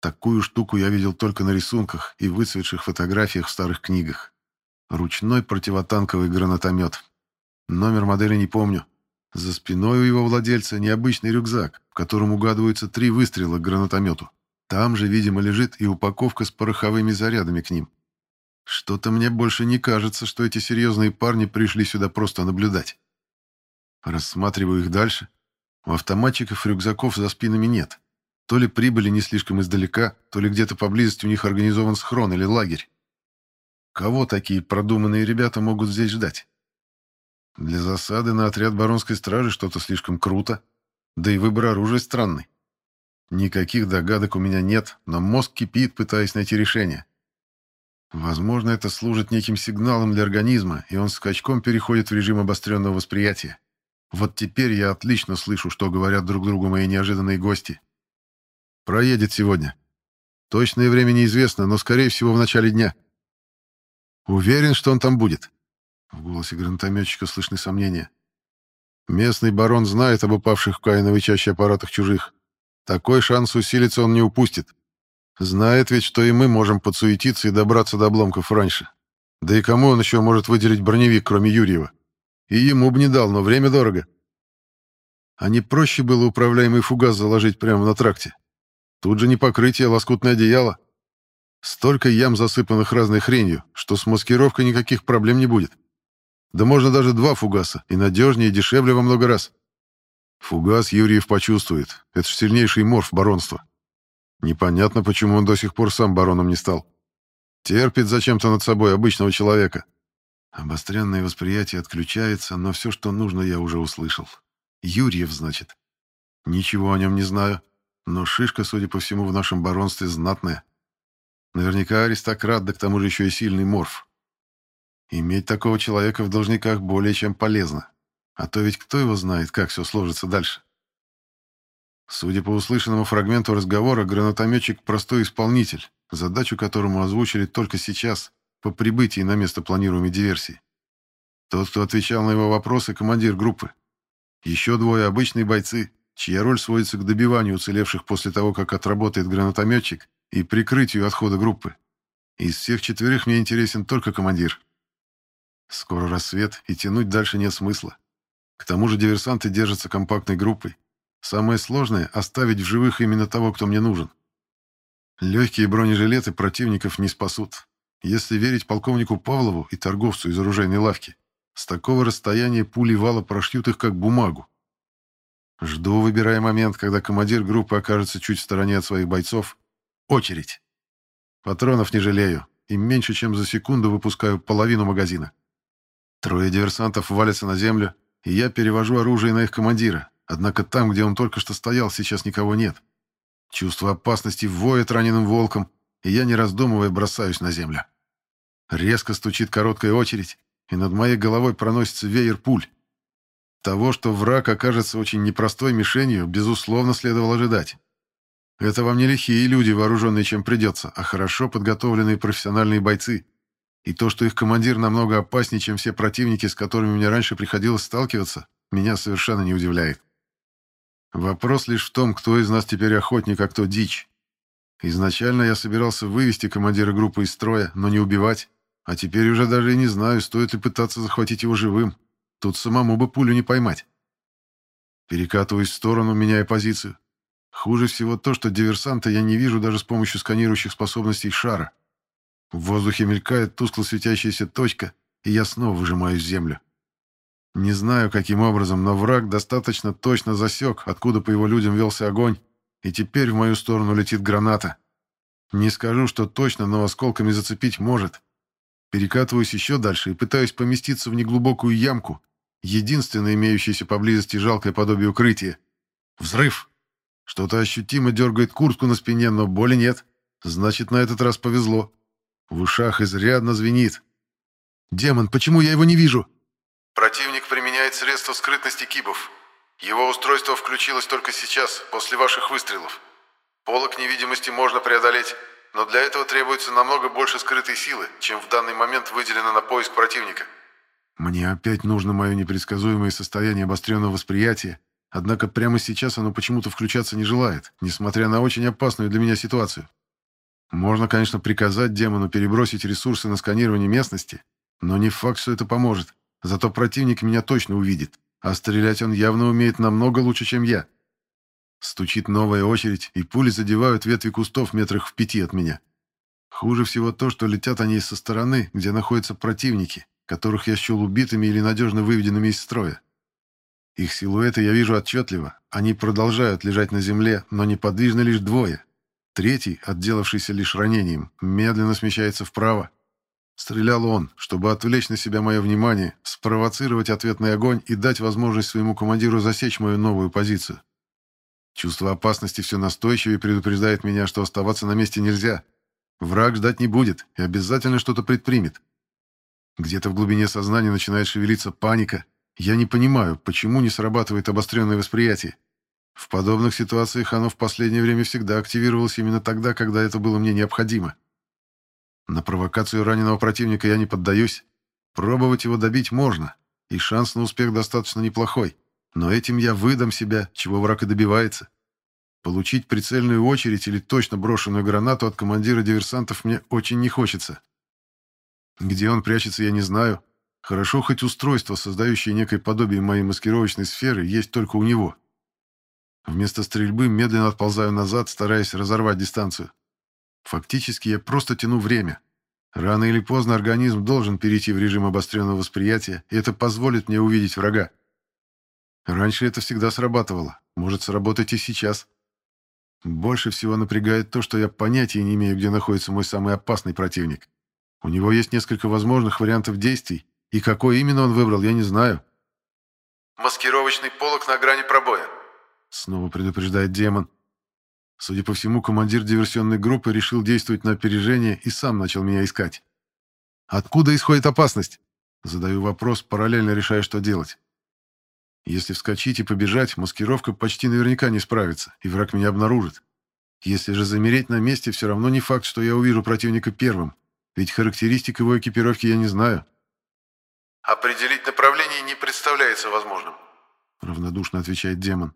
Такую штуку я видел только на рисунках и выцветших фотографиях в старых книгах. Ручной противотанковый гранатомет. Номер модели не помню, за спиной у его владельца необычный рюкзак, в котором угадываются три выстрела к гранатомету. Там же, видимо, лежит и упаковка с пороховыми зарядами к ним. Что-то мне больше не кажется, что эти серьезные парни пришли сюда просто наблюдать. Рассматриваю их дальше. У автоматчиков рюкзаков за спинами нет. То ли прибыли не слишком издалека, то ли где-то поблизости у них организован схрон или лагерь. Кого такие продуманные ребята могут здесь ждать? Для засады на отряд баронской стражи что-то слишком круто, да и выбор оружия странный. Никаких догадок у меня нет, но мозг кипит, пытаясь найти решение. Возможно, это служит неким сигналом для организма, и он скачком переходит в режим обостренного восприятия. Вот теперь я отлично слышу, что говорят друг другу мои неожиданные гости. Проедет сегодня. Точное время неизвестно, но, скорее всего, в начале дня. Уверен, что он там будет. В голосе гранатометчика слышны сомнения. Местный барон знает об упавших в Каиновой чаще аппаратах чужих. Такой шанс усилиться он не упустит. Знает ведь, что и мы можем подсуетиться и добраться до обломков раньше. Да и кому он еще может выделить броневик, кроме Юрьева? И ему бы не дал, но время дорого. А не проще было управляемый фугас заложить прямо на тракте? Тут же не покрытие, а лоскутное одеяло. Столько ям, засыпанных разной хренью, что с маскировкой никаких проблем не будет. Да можно даже два фугаса, и надежнее, и дешевле во много раз. Фугас Юрьев почувствует. Это ж сильнейший морф баронства. Непонятно, почему он до сих пор сам бароном не стал. Терпит зачем-то над собой обычного человека. Обостренное восприятие отключается, но все, что нужно, я уже услышал. Юрьев, значит. Ничего о нем не знаю, но шишка, судя по всему, в нашем баронстве знатная. Наверняка аристократ, да к тому же еще и сильный морф. Иметь такого человека в должниках более чем полезно. А то ведь кто его знает, как все сложится дальше. Судя по услышанному фрагменту разговора, гранатометчик – простой исполнитель, задачу которому озвучили только сейчас, по прибытии на место планируемой диверсии. Тот, кто отвечал на его вопросы, командир группы. Еще двое обычные бойцы, чья роль сводится к добиванию уцелевших после того, как отработает гранатометчик, и прикрытию отхода группы. Из всех четверых мне интересен только командир. Скоро рассвет, и тянуть дальше нет смысла. К тому же диверсанты держатся компактной группой. Самое сложное — оставить в живых именно того, кто мне нужен. Легкие бронежилеты противников не спасут. Если верить полковнику Павлову и торговцу из оружейной лавки, с такого расстояния пули вала прошьют их как бумагу. Жду, выбирая момент, когда командир группы окажется чуть в стороне от своих бойцов. Очередь. Патронов не жалею, и меньше чем за секунду выпускаю половину магазина. Трое диверсантов валятся на землю, и я перевожу оружие на их командира. Однако там, где он только что стоял, сейчас никого нет. Чувство опасности воет раненым волком, и я, не раздумывая, бросаюсь на землю. Резко стучит короткая очередь, и над моей головой проносится веер пуль. Того, что враг окажется очень непростой мишенью, безусловно, следовало ожидать. Это вам не лихие люди, вооруженные чем придется, а хорошо подготовленные профессиональные бойцы — и то, что их командир намного опаснее, чем все противники, с которыми мне раньше приходилось сталкиваться, меня совершенно не удивляет. Вопрос лишь в том, кто из нас теперь охотник, а кто дичь. Изначально я собирался вывести командира группы из строя, но не убивать. А теперь уже даже и не знаю, стоит ли пытаться захватить его живым. Тут самому бы пулю не поймать. Перекатываюсь в сторону, меняя позицию. Хуже всего то, что диверсанта я не вижу даже с помощью сканирующих способностей шара. В воздухе мелькает тускло светящаяся точка, и я снова выжимаю землю. Не знаю, каким образом, но враг достаточно точно засек, откуда по его людям велся огонь, и теперь в мою сторону летит граната. Не скажу, что точно, но осколками зацепить может. Перекатываюсь еще дальше и пытаюсь поместиться в неглубокую ямку, единственное имеющееся поблизости жалкое подобие укрытия. Взрыв! Что-то ощутимо дергает куртку на спине, но боли нет. Значит, на этот раз повезло. В ушах изрядно звенит. «Демон, почему я его не вижу?» Противник применяет средства скрытности кибов. Его устройство включилось только сейчас, после ваших выстрелов. Полок невидимости можно преодолеть, но для этого требуется намного больше скрытой силы, чем в данный момент выделено на поиск противника. Мне опять нужно мое непредсказуемое состояние обостренного восприятия, однако прямо сейчас оно почему-то включаться не желает, несмотря на очень опасную для меня ситуацию. Можно, конечно, приказать демону перебросить ресурсы на сканирование местности, но не факт, что это поможет. Зато противник меня точно увидит, а стрелять он явно умеет намного лучше, чем я. Стучит новая очередь, и пули задевают ветви кустов метрах в пяти от меня. Хуже всего то, что летят они со стороны, где находятся противники, которых я счел убитыми или надежно выведенными из строя. Их силуэты я вижу отчетливо. Они продолжают лежать на земле, но неподвижно лишь двое. Третий, отделавшийся лишь ранением, медленно смещается вправо. Стрелял он, чтобы отвлечь на себя мое внимание, спровоцировать ответный огонь и дать возможность своему командиру засечь мою новую позицию. Чувство опасности все настойчивее предупреждает меня, что оставаться на месте нельзя. Враг ждать не будет и обязательно что-то предпримет. Где-то в глубине сознания начинает шевелиться паника. Я не понимаю, почему не срабатывает обостренное восприятие. В подобных ситуациях оно в последнее время всегда активировалось именно тогда, когда это было мне необходимо. На провокацию раненого противника я не поддаюсь. Пробовать его добить можно, и шанс на успех достаточно неплохой. Но этим я выдам себя, чего враг и добивается. Получить прицельную очередь или точно брошенную гранату от командира диверсантов мне очень не хочется. Где он прячется, я не знаю. Хорошо, хоть устройство, создающее некое подобие моей маскировочной сферы, есть только у него. Вместо стрельбы медленно отползаю назад, стараясь разорвать дистанцию. Фактически я просто тяну время. Рано или поздно организм должен перейти в режим обостренного восприятия, и это позволит мне увидеть врага. Раньше это всегда срабатывало. Может сработать и сейчас. Больше всего напрягает то, что я понятия не имею, где находится мой самый опасный противник. У него есть несколько возможных вариантов действий, и какой именно он выбрал, я не знаю. «Маскировочный полок на грани пробоя», — снова предупреждает демон. Судя по всему, командир диверсионной группы решил действовать на опережение и сам начал меня искать. «Откуда исходит опасность?» Задаю вопрос, параллельно решая, что делать. Если вскочить и побежать, маскировка почти наверняка не справится, и враг меня обнаружит. Если же замереть на месте, все равно не факт, что я увижу противника первым, ведь характеристик его экипировки я не знаю. «Определить направление не представляется возможным», — равнодушно отвечает демон.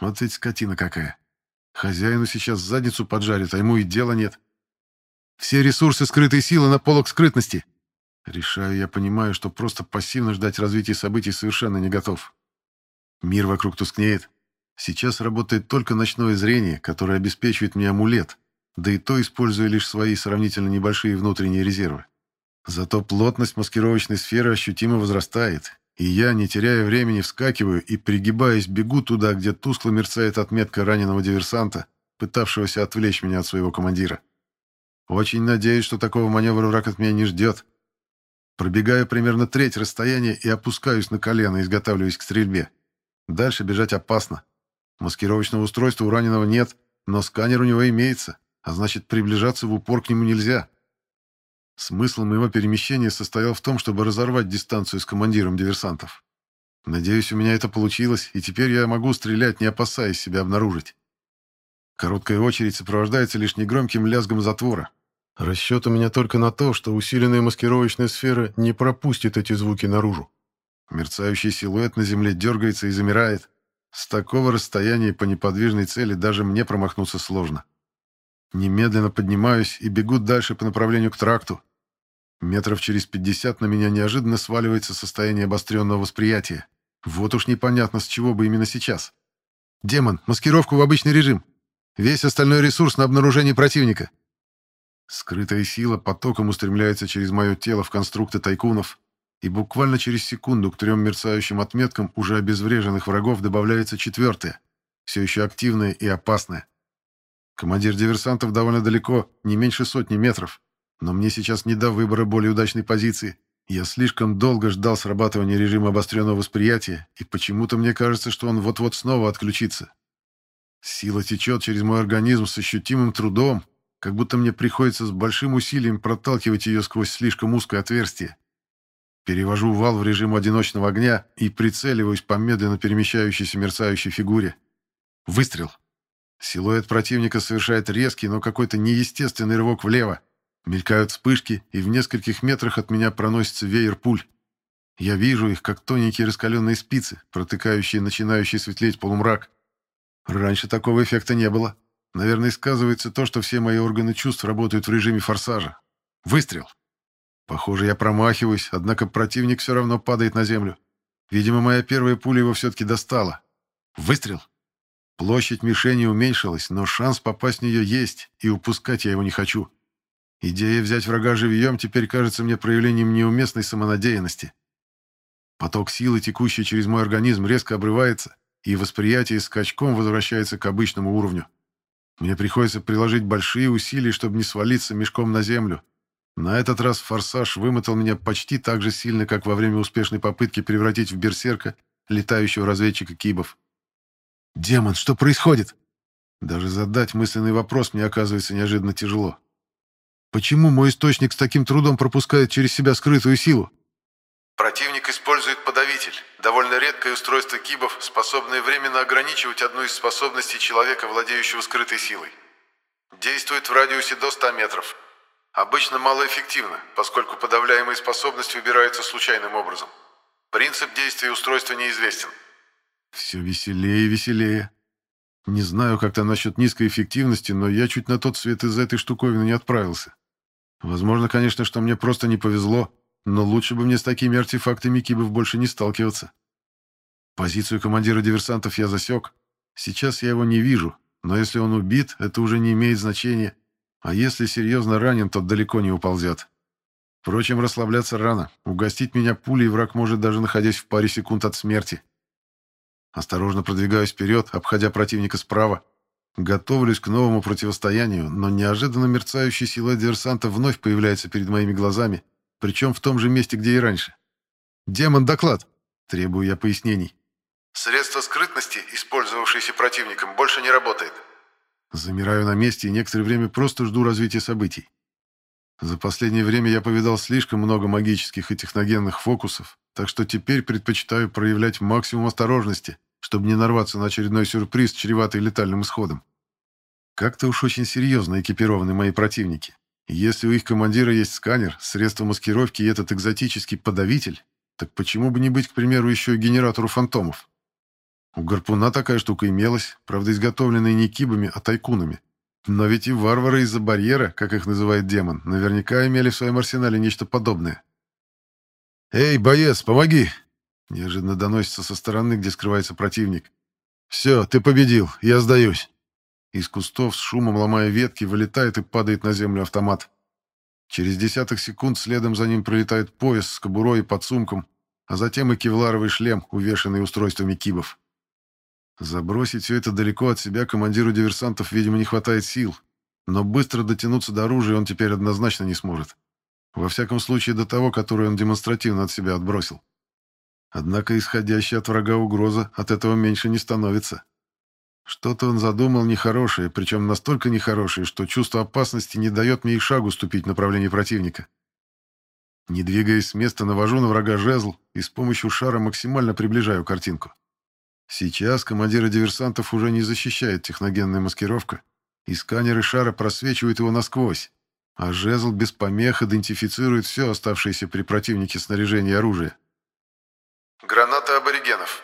«Вот ведь скотина какая. Хозяину сейчас задницу поджарит, а ему и дела нет. Все ресурсы скрытой силы на полок скрытности». Решаю, я понимаю, что просто пассивно ждать развития событий совершенно не готов. Мир вокруг тускнеет. Сейчас работает только ночное зрение, которое обеспечивает мне амулет, да и то используя лишь свои сравнительно небольшие внутренние резервы. Зато плотность маскировочной сферы ощутимо возрастает, и я, не теряя времени, вскакиваю и, пригибаясь, бегу туда, где тускло мерцает отметка раненого диверсанта, пытавшегося отвлечь меня от своего командира. Очень надеюсь, что такого маневра враг от меня не ждет. Пробегаю примерно треть расстояния и опускаюсь на колено, изготавливаясь к стрельбе. Дальше бежать опасно. Маскировочного устройства у раненого нет, но сканер у него имеется, а значит, приближаться в упор к нему нельзя. Смысл моего перемещения состоял в том, чтобы разорвать дистанцию с командиром диверсантов. Надеюсь, у меня это получилось, и теперь я могу стрелять, не опасаясь себя обнаружить. Короткая очередь сопровождается лишь негромким лязгом затвора. Расчет у меня только на то, что усиленная маскировочная сфера не пропустит эти звуки наружу. Мерцающий силуэт на земле дергается и замирает. С такого расстояния по неподвижной цели даже мне промахнуться сложно. Немедленно поднимаюсь и бегу дальше по направлению к тракту. Метров через пятьдесят на меня неожиданно сваливается состояние обостренного восприятия. Вот уж непонятно, с чего бы именно сейчас. «Демон, маскировку в обычный режим. Весь остальной ресурс на обнаружение противника». Скрытая сила потоком устремляется через мое тело в конструкты тайкунов, и буквально через секунду к трем мерцающим отметкам уже обезвреженных врагов добавляется четвертая, все еще активная и опасная. Командир диверсантов довольно далеко, не меньше сотни метров, но мне сейчас не до выбора более удачной позиции. Я слишком долго ждал срабатывания режима обостренного восприятия, и почему-то мне кажется, что он вот-вот снова отключится. Сила течет через мой организм с ощутимым трудом, как будто мне приходится с большим усилием проталкивать ее сквозь слишком узкое отверстие. Перевожу вал в режим одиночного огня и прицеливаюсь по медленно перемещающейся мерцающей фигуре. Выстрел. Силуэт противника совершает резкий, но какой-то неестественный рывок влево. Мелькают вспышки, и в нескольких метрах от меня проносится веер пуль. Я вижу их, как тоненькие раскаленные спицы, протыкающие начинающий светлеть полумрак. Раньше такого эффекта не было. Наверное, сказывается то, что все мои органы чувств работают в режиме форсажа. Выстрел. Похоже, я промахиваюсь, однако противник все равно падает на землю. Видимо, моя первая пуля его все-таки достала. Выстрел. Площадь мишени уменьшилась, но шанс попасть в нее есть, и упускать я его не хочу. Идея взять врага живьем теперь кажется мне проявлением неуместной самонадеянности. Поток силы, текущий через мой организм, резко обрывается, и восприятие скачком возвращается к обычному уровню. Мне приходится приложить большие усилия, чтобы не свалиться мешком на землю. На этот раз форсаж вымотал меня почти так же сильно, как во время успешной попытки превратить в берсерка летающего разведчика Кибов. «Демон, что происходит?» Даже задать мысленный вопрос мне оказывается неожиданно тяжело. Почему мой источник с таким трудом пропускает через себя скрытую силу? Противник использует подавитель, довольно редкое устройство кибов, способное временно ограничивать одну из способностей человека, владеющего скрытой силой. Действует в радиусе до 100 метров. Обычно малоэффективно, поскольку подавляемая способность выбирается случайным образом. Принцип действия устройства неизвестен. Все веселее и веселее. Не знаю, как то насчет низкой эффективности, но я чуть на тот свет из этой штуковины не отправился. Возможно, конечно, что мне просто не повезло, но лучше бы мне с такими артефактами кибов больше не сталкиваться. Позицию командира диверсантов я засек. Сейчас я его не вижу, но если он убит, это уже не имеет значения. А если серьезно ранен, то далеко не уползет. Впрочем, расслабляться рано. Угостить меня пулей враг может даже находясь в паре секунд от смерти. Осторожно продвигаюсь вперед, обходя противника справа. Готовлюсь к новому противостоянию, но неожиданно мерцающий силуэт диверсанта вновь появляется перед моими глазами, причем в том же месте, где и раньше. «Демон, доклад!» – требую я пояснений. Средство скрытности, использовавшееся противником, больше не работает. Замираю на месте и некоторое время просто жду развития событий. За последнее время я повидал слишком много магических и техногенных фокусов, так что теперь предпочитаю проявлять максимум осторожности, чтобы не нарваться на очередной сюрприз, чреватый летальным исходом. Как-то уж очень серьезно экипированы мои противники. если у их командира есть сканер, средство маскировки и этот экзотический подавитель, так почему бы не быть, к примеру, еще и генератору фантомов? У гарпуна такая штука имелась, правда, изготовленная не кибами, а тайкунами. Но ведь и варвары из-за барьера, как их называет демон, наверняка имели в своем арсенале нечто подобное. «Эй, боец, помоги!» Неожиданно доносится со стороны, где скрывается противник. «Все, ты победил, я сдаюсь». Из кустов с шумом ломая ветки вылетает и падает на землю автомат. Через десяток секунд следом за ним пролетает пояс с кобурой и подсумком, а затем и кевларовый шлем, увешанный устройствами кибов. Забросить все это далеко от себя командиру диверсантов, видимо, не хватает сил, но быстро дотянуться до оружия он теперь однозначно не сможет. Во всяком случае, до того, которое он демонстративно от себя отбросил. Однако исходящая от врага угроза от этого меньше не становится. Что-то он задумал нехорошее, причем настолько нехорошее, что чувство опасности не дает мне и шагу ступить в направлении противника. Не двигаясь с места, навожу на врага жезл и с помощью шара максимально приближаю картинку. Сейчас командира диверсантов уже не защищает техногенная маскировка, и сканеры шара просвечивают его насквозь, а жезл без помех идентифицирует все оставшееся при противнике снаряжение и оружие. Граната аборигенов.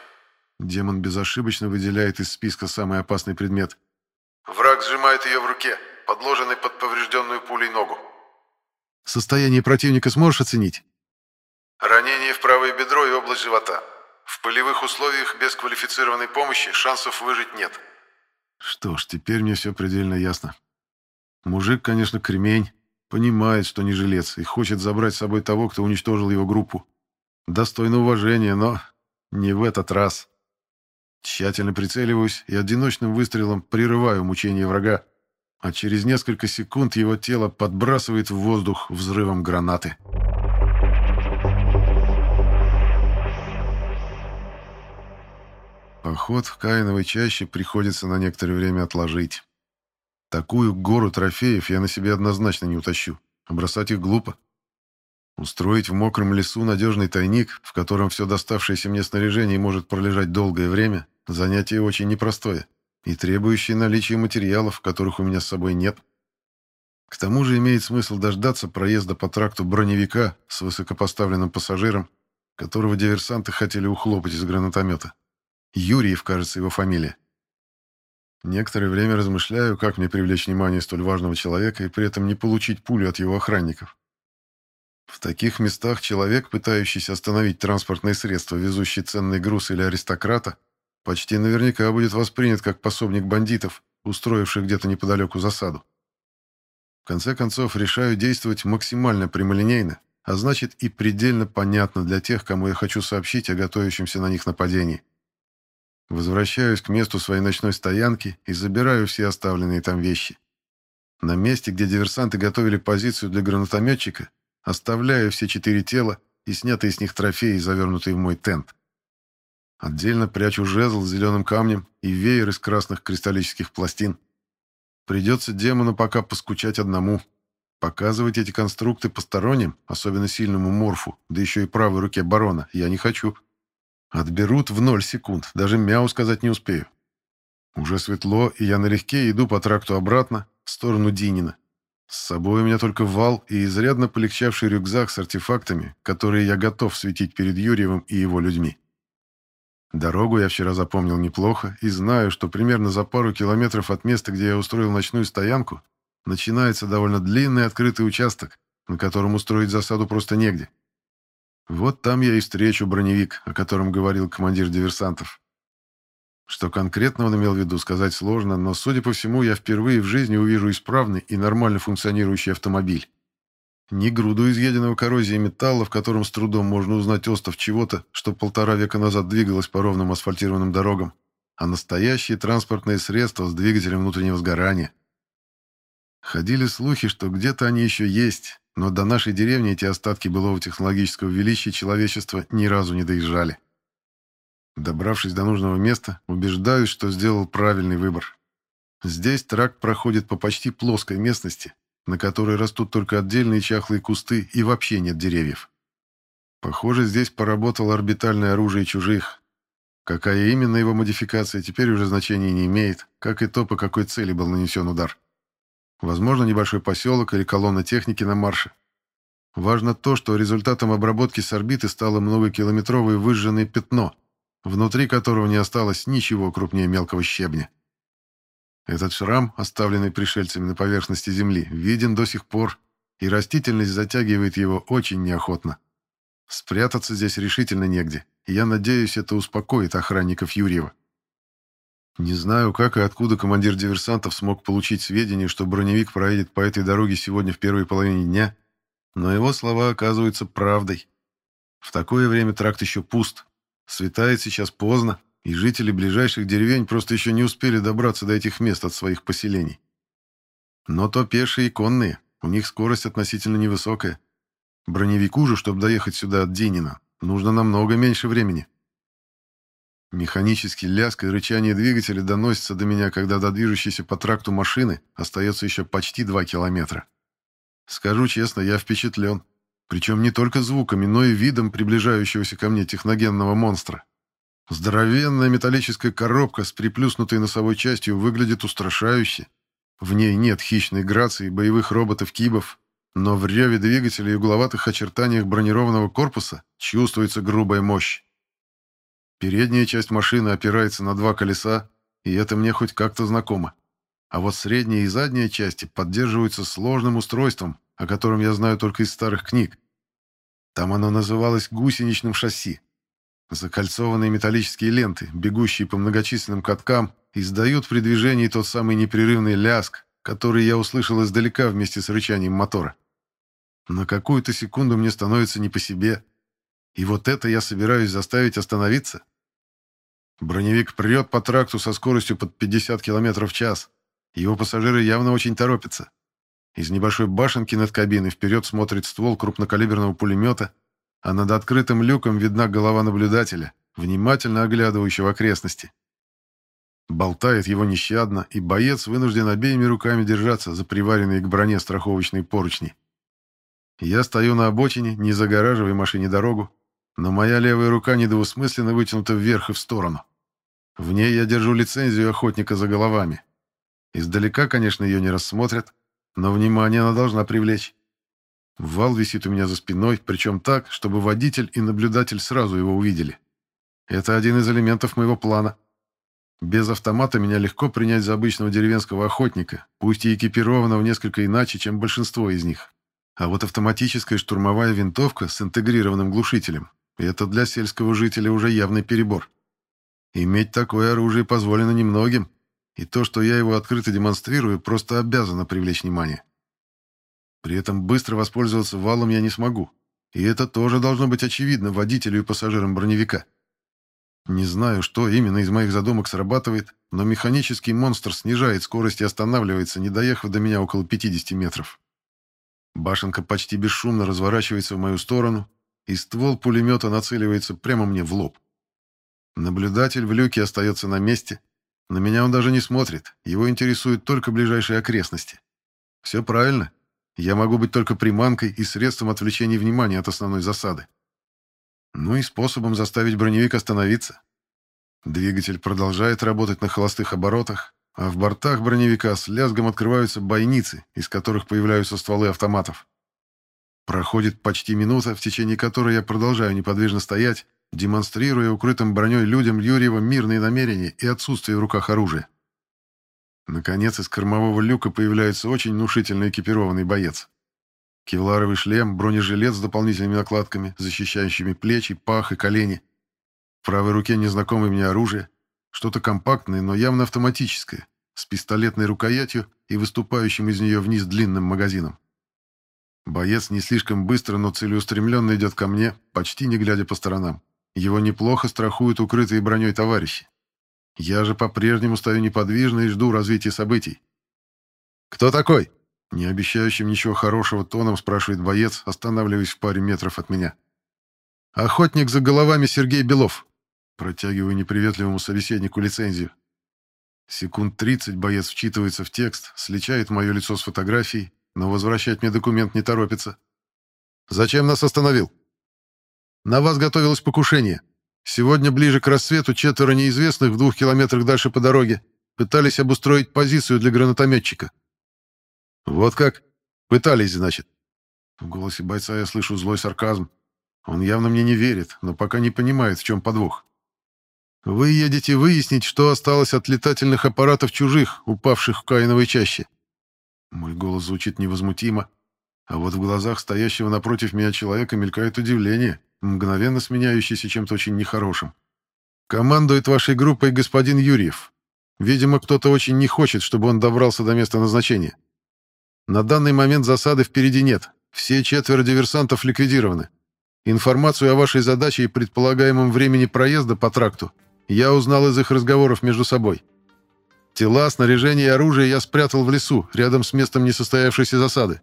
Демон безошибочно выделяет из списка самый опасный предмет. Враг сжимает ее в руке, подложенный под поврежденную пулей ногу. Состояние противника сможешь оценить? Ранение в правое бедро и область живота. В полевых условиях без квалифицированной помощи шансов выжить нет. Что ж, теперь мне все предельно ясно. Мужик, конечно, кремень, понимает, что не жилец, и хочет забрать с собой того, кто уничтожил его группу. Достойно уважения, но не в этот раз. Тщательно прицеливаюсь и одиночным выстрелом прерываю мучение врага, а через несколько секунд его тело подбрасывает в воздух взрывом гранаты. Поход в Каиновой чаще приходится на некоторое время отложить. Такую гору трофеев я на себе однозначно не утащу, а бросать их глупо. Устроить в мокром лесу надежный тайник, в котором все доставшееся мне снаряжение может пролежать долгое время, занятие очень непростое и требующее наличия материалов, которых у меня с собой нет. К тому же имеет смысл дождаться проезда по тракту броневика с высокопоставленным пассажиром, которого диверсанты хотели ухлопать из гранатомета. Юрьев, кажется, его фамилия. Некоторое время размышляю, как мне привлечь внимание столь важного человека и при этом не получить пулю от его охранников. В таких местах человек, пытающийся остановить транспортное средство, везущий ценный груз или аристократа, почти наверняка будет воспринят как пособник бандитов, устроивших где-то неподалеку засаду. В конце концов, решаю действовать максимально прямолинейно, а значит и предельно понятно для тех, кому я хочу сообщить о готовящемся на них нападении. Возвращаюсь к месту своей ночной стоянки и забираю все оставленные там вещи. На месте, где диверсанты готовили позицию для гранатометчика, оставляю все четыре тела и снятые с них трофеи, завернутые в мой тент. Отдельно прячу жезл с зеленым камнем и веер из красных кристаллических пластин. Придется демону пока поскучать одному. Показывать эти конструкты посторонним, особенно сильному морфу, да еще и правой руке барона, я не хочу. Отберут в ноль секунд, даже мяу сказать не успею. Уже светло, и я налегке иду по тракту обратно, в сторону Динина. С собой у меня только вал и изрядно полегчавший рюкзак с артефактами, которые я готов светить перед Юрьевым и его людьми. Дорогу я вчера запомнил неплохо и знаю, что примерно за пару километров от места, где я устроил ночную стоянку, начинается довольно длинный открытый участок, на котором устроить засаду просто негде. Вот там я и встречу броневик, о котором говорил командир диверсантов. Что конкретно он имел в виду, сказать сложно, но, судя по всему, я впервые в жизни увижу исправный и нормально функционирующий автомобиль. Не груду изъеденного коррозией металла, в котором с трудом можно узнать остов чего-то, что полтора века назад двигалось по ровным асфальтированным дорогам, а настоящие транспортные средства с двигателем внутреннего сгорания. Ходили слухи, что где-то они еще есть, но до нашей деревни эти остатки былого технологического величия человечества ни разу не доезжали. Добравшись до нужного места, убеждаюсь, что сделал правильный выбор. Здесь тракт проходит по почти плоской местности, на которой растут только отдельные чахлые кусты и вообще нет деревьев. Похоже, здесь поработало орбитальное оружие чужих. Какая именно его модификация, теперь уже значения не имеет, как и то, по какой цели был нанесен удар. Возможно, небольшой поселок или колонна техники на марше. Важно то, что результатом обработки с орбиты стало многокилометровое выжженное пятно, внутри которого не осталось ничего крупнее мелкого щебня. Этот шрам, оставленный пришельцами на поверхности Земли, виден до сих пор, и растительность затягивает его очень неохотно. Спрятаться здесь решительно негде, и я надеюсь, это успокоит охранников Юрьева. Не знаю, как и откуда командир диверсантов смог получить сведения, что броневик проедет по этой дороге сегодня в первой половине дня, но его слова оказываются правдой. В такое время тракт еще пуст. Светает сейчас поздно, и жители ближайших деревень просто еще не успели добраться до этих мест от своих поселений. Но то пешие и конные, у них скорость относительно невысокая. Броневику же, чтобы доехать сюда от Динина, нужно намного меньше времени. Механический лязг и рычание двигателя доносятся до меня, когда до движущейся по тракту машины остается еще почти два километра. Скажу честно, я впечатлен. Причем не только звуками, но и видом приближающегося ко мне техногенного монстра. Здоровенная металлическая коробка с приплюснутой носовой частью выглядит устрашающе. В ней нет хищной грации боевых роботов-кибов, но в реве двигателя и угловатых очертаниях бронированного корпуса чувствуется грубая мощь. Передняя часть машины опирается на два колеса, и это мне хоть как-то знакомо. А вот средняя и задняя части поддерживаются сложным устройством, о котором я знаю только из старых книг. Там оно называлось гусеничным шасси. Закольцованные металлические ленты, бегущие по многочисленным каткам, издают при движении тот самый непрерывный ляск, который я услышал издалека вместе с рычанием мотора. На какую-то секунду мне становится не по себе. И вот это я собираюсь заставить остановиться? Броневик прет по тракту со скоростью под 50 км в час. Его пассажиры явно очень торопятся. Из небольшой башенки над кабиной вперед смотрит ствол крупнокалиберного пулемета, а над открытым люком видна голова наблюдателя, внимательно оглядывающего окрестности. Болтает его нещадно, и боец вынужден обеими руками держаться за приваренные к броне страховочные поручни. Я стою на обочине, не загораживая машине дорогу, но моя левая рука недвусмысленно вытянута вверх и в сторону. В ней я держу лицензию охотника за головами. Издалека, конечно, ее не рассмотрят, но внимание она должна привлечь. Вал висит у меня за спиной, причем так, чтобы водитель и наблюдатель сразу его увидели. Это один из элементов моего плана. Без автомата меня легко принять за обычного деревенского охотника, пусть и экипированного несколько иначе, чем большинство из них. А вот автоматическая штурмовая винтовка с интегрированным глушителем – это для сельского жителя уже явный перебор. Иметь такое оружие позволено немногим, и то, что я его открыто демонстрирую, просто обязано привлечь внимание. При этом быстро воспользоваться валом я не смогу, и это тоже должно быть очевидно водителю и пассажирам броневика. Не знаю, что именно из моих задумок срабатывает, но механический монстр снижает скорость и останавливается, не доехав до меня около 50 метров. Башенка почти бесшумно разворачивается в мою сторону, и ствол пулемета нацеливается прямо мне в лоб. Наблюдатель в люке остается на месте, на меня он даже не смотрит, его интересуют только ближайшие окрестности. Все правильно. Я могу быть только приманкой и средством отвлечения внимания от основной засады. Ну и способом заставить броневик остановиться. Двигатель продолжает работать на холостых оборотах, а в бортах броневика с лязгом открываются бойницы, из которых появляются стволы автоматов. Проходит почти минута, в течение которой я продолжаю неподвижно стоять, демонстрируя укрытым броней людям Юрьева мирные намерения и отсутствие в руках оружия. Наконец, из кормового люка появляется очень внушительно экипированный боец. Кевларовый шлем, бронежилет с дополнительными накладками, защищающими плечи, пах и колени. В правой руке незнакомое мне оружие, что-то компактное, но явно автоматическое, с пистолетной рукоятью и выступающим из нее вниз длинным магазином. Боец не слишком быстро, но целеустремленно идет ко мне, почти не глядя по сторонам. Его неплохо страхуют укрытые броней товарищи. Я же по-прежнему стою неподвижно и жду развития событий. «Кто такой?» Не обещающим ничего хорошего тоном спрашивает боец, останавливаясь в паре метров от меня. «Охотник за головами Сергей Белов». Протягиваю неприветливому собеседнику лицензию. Секунд 30 боец вчитывается в текст, сличает мое лицо с фотографией, но возвращать мне документ не торопится. «Зачем нас остановил?» На вас готовилось покушение. Сегодня ближе к рассвету четверо неизвестных в двух километрах дальше по дороге пытались обустроить позицию для гранатометчика. Вот как? Пытались, значит. В голосе бойца я слышу злой сарказм. Он явно мне не верит, но пока не понимает, в чем подвох. Вы едете выяснить, что осталось от летательных аппаратов чужих, упавших в Каиновой чаще. Мой голос звучит невозмутимо, а вот в глазах стоящего напротив меня человека мелькает удивление мгновенно сменяющийся чем-то очень нехорошим. «Командует вашей группой господин Юрьев. Видимо, кто-то очень не хочет, чтобы он добрался до места назначения. На данный момент засады впереди нет. Все четверо диверсантов ликвидированы. Информацию о вашей задаче и предполагаемом времени проезда по тракту я узнал из их разговоров между собой. Тела, снаряжение и оружие я спрятал в лесу, рядом с местом несостоявшейся засады.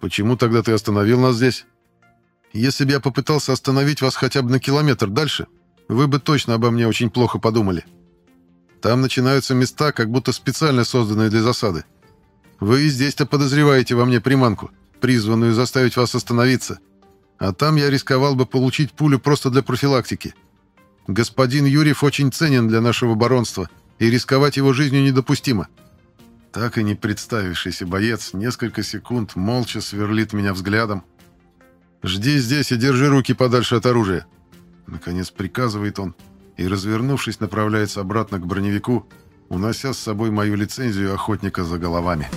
Почему тогда ты остановил нас здесь?» Если бы я попытался остановить вас хотя бы на километр дальше, вы бы точно обо мне очень плохо подумали. Там начинаются места, как будто специально созданные для засады. Вы здесь-то подозреваете во мне приманку, призванную заставить вас остановиться. А там я рисковал бы получить пулю просто для профилактики. Господин Юрьев очень ценен для нашего баронства, и рисковать его жизнью недопустимо. Так и не представившийся боец несколько секунд молча сверлит меня взглядом, «Жди здесь и держи руки подальше от оружия». Наконец приказывает он и, развернувшись, направляется обратно к броневику, унося с собой мою лицензию охотника за головами.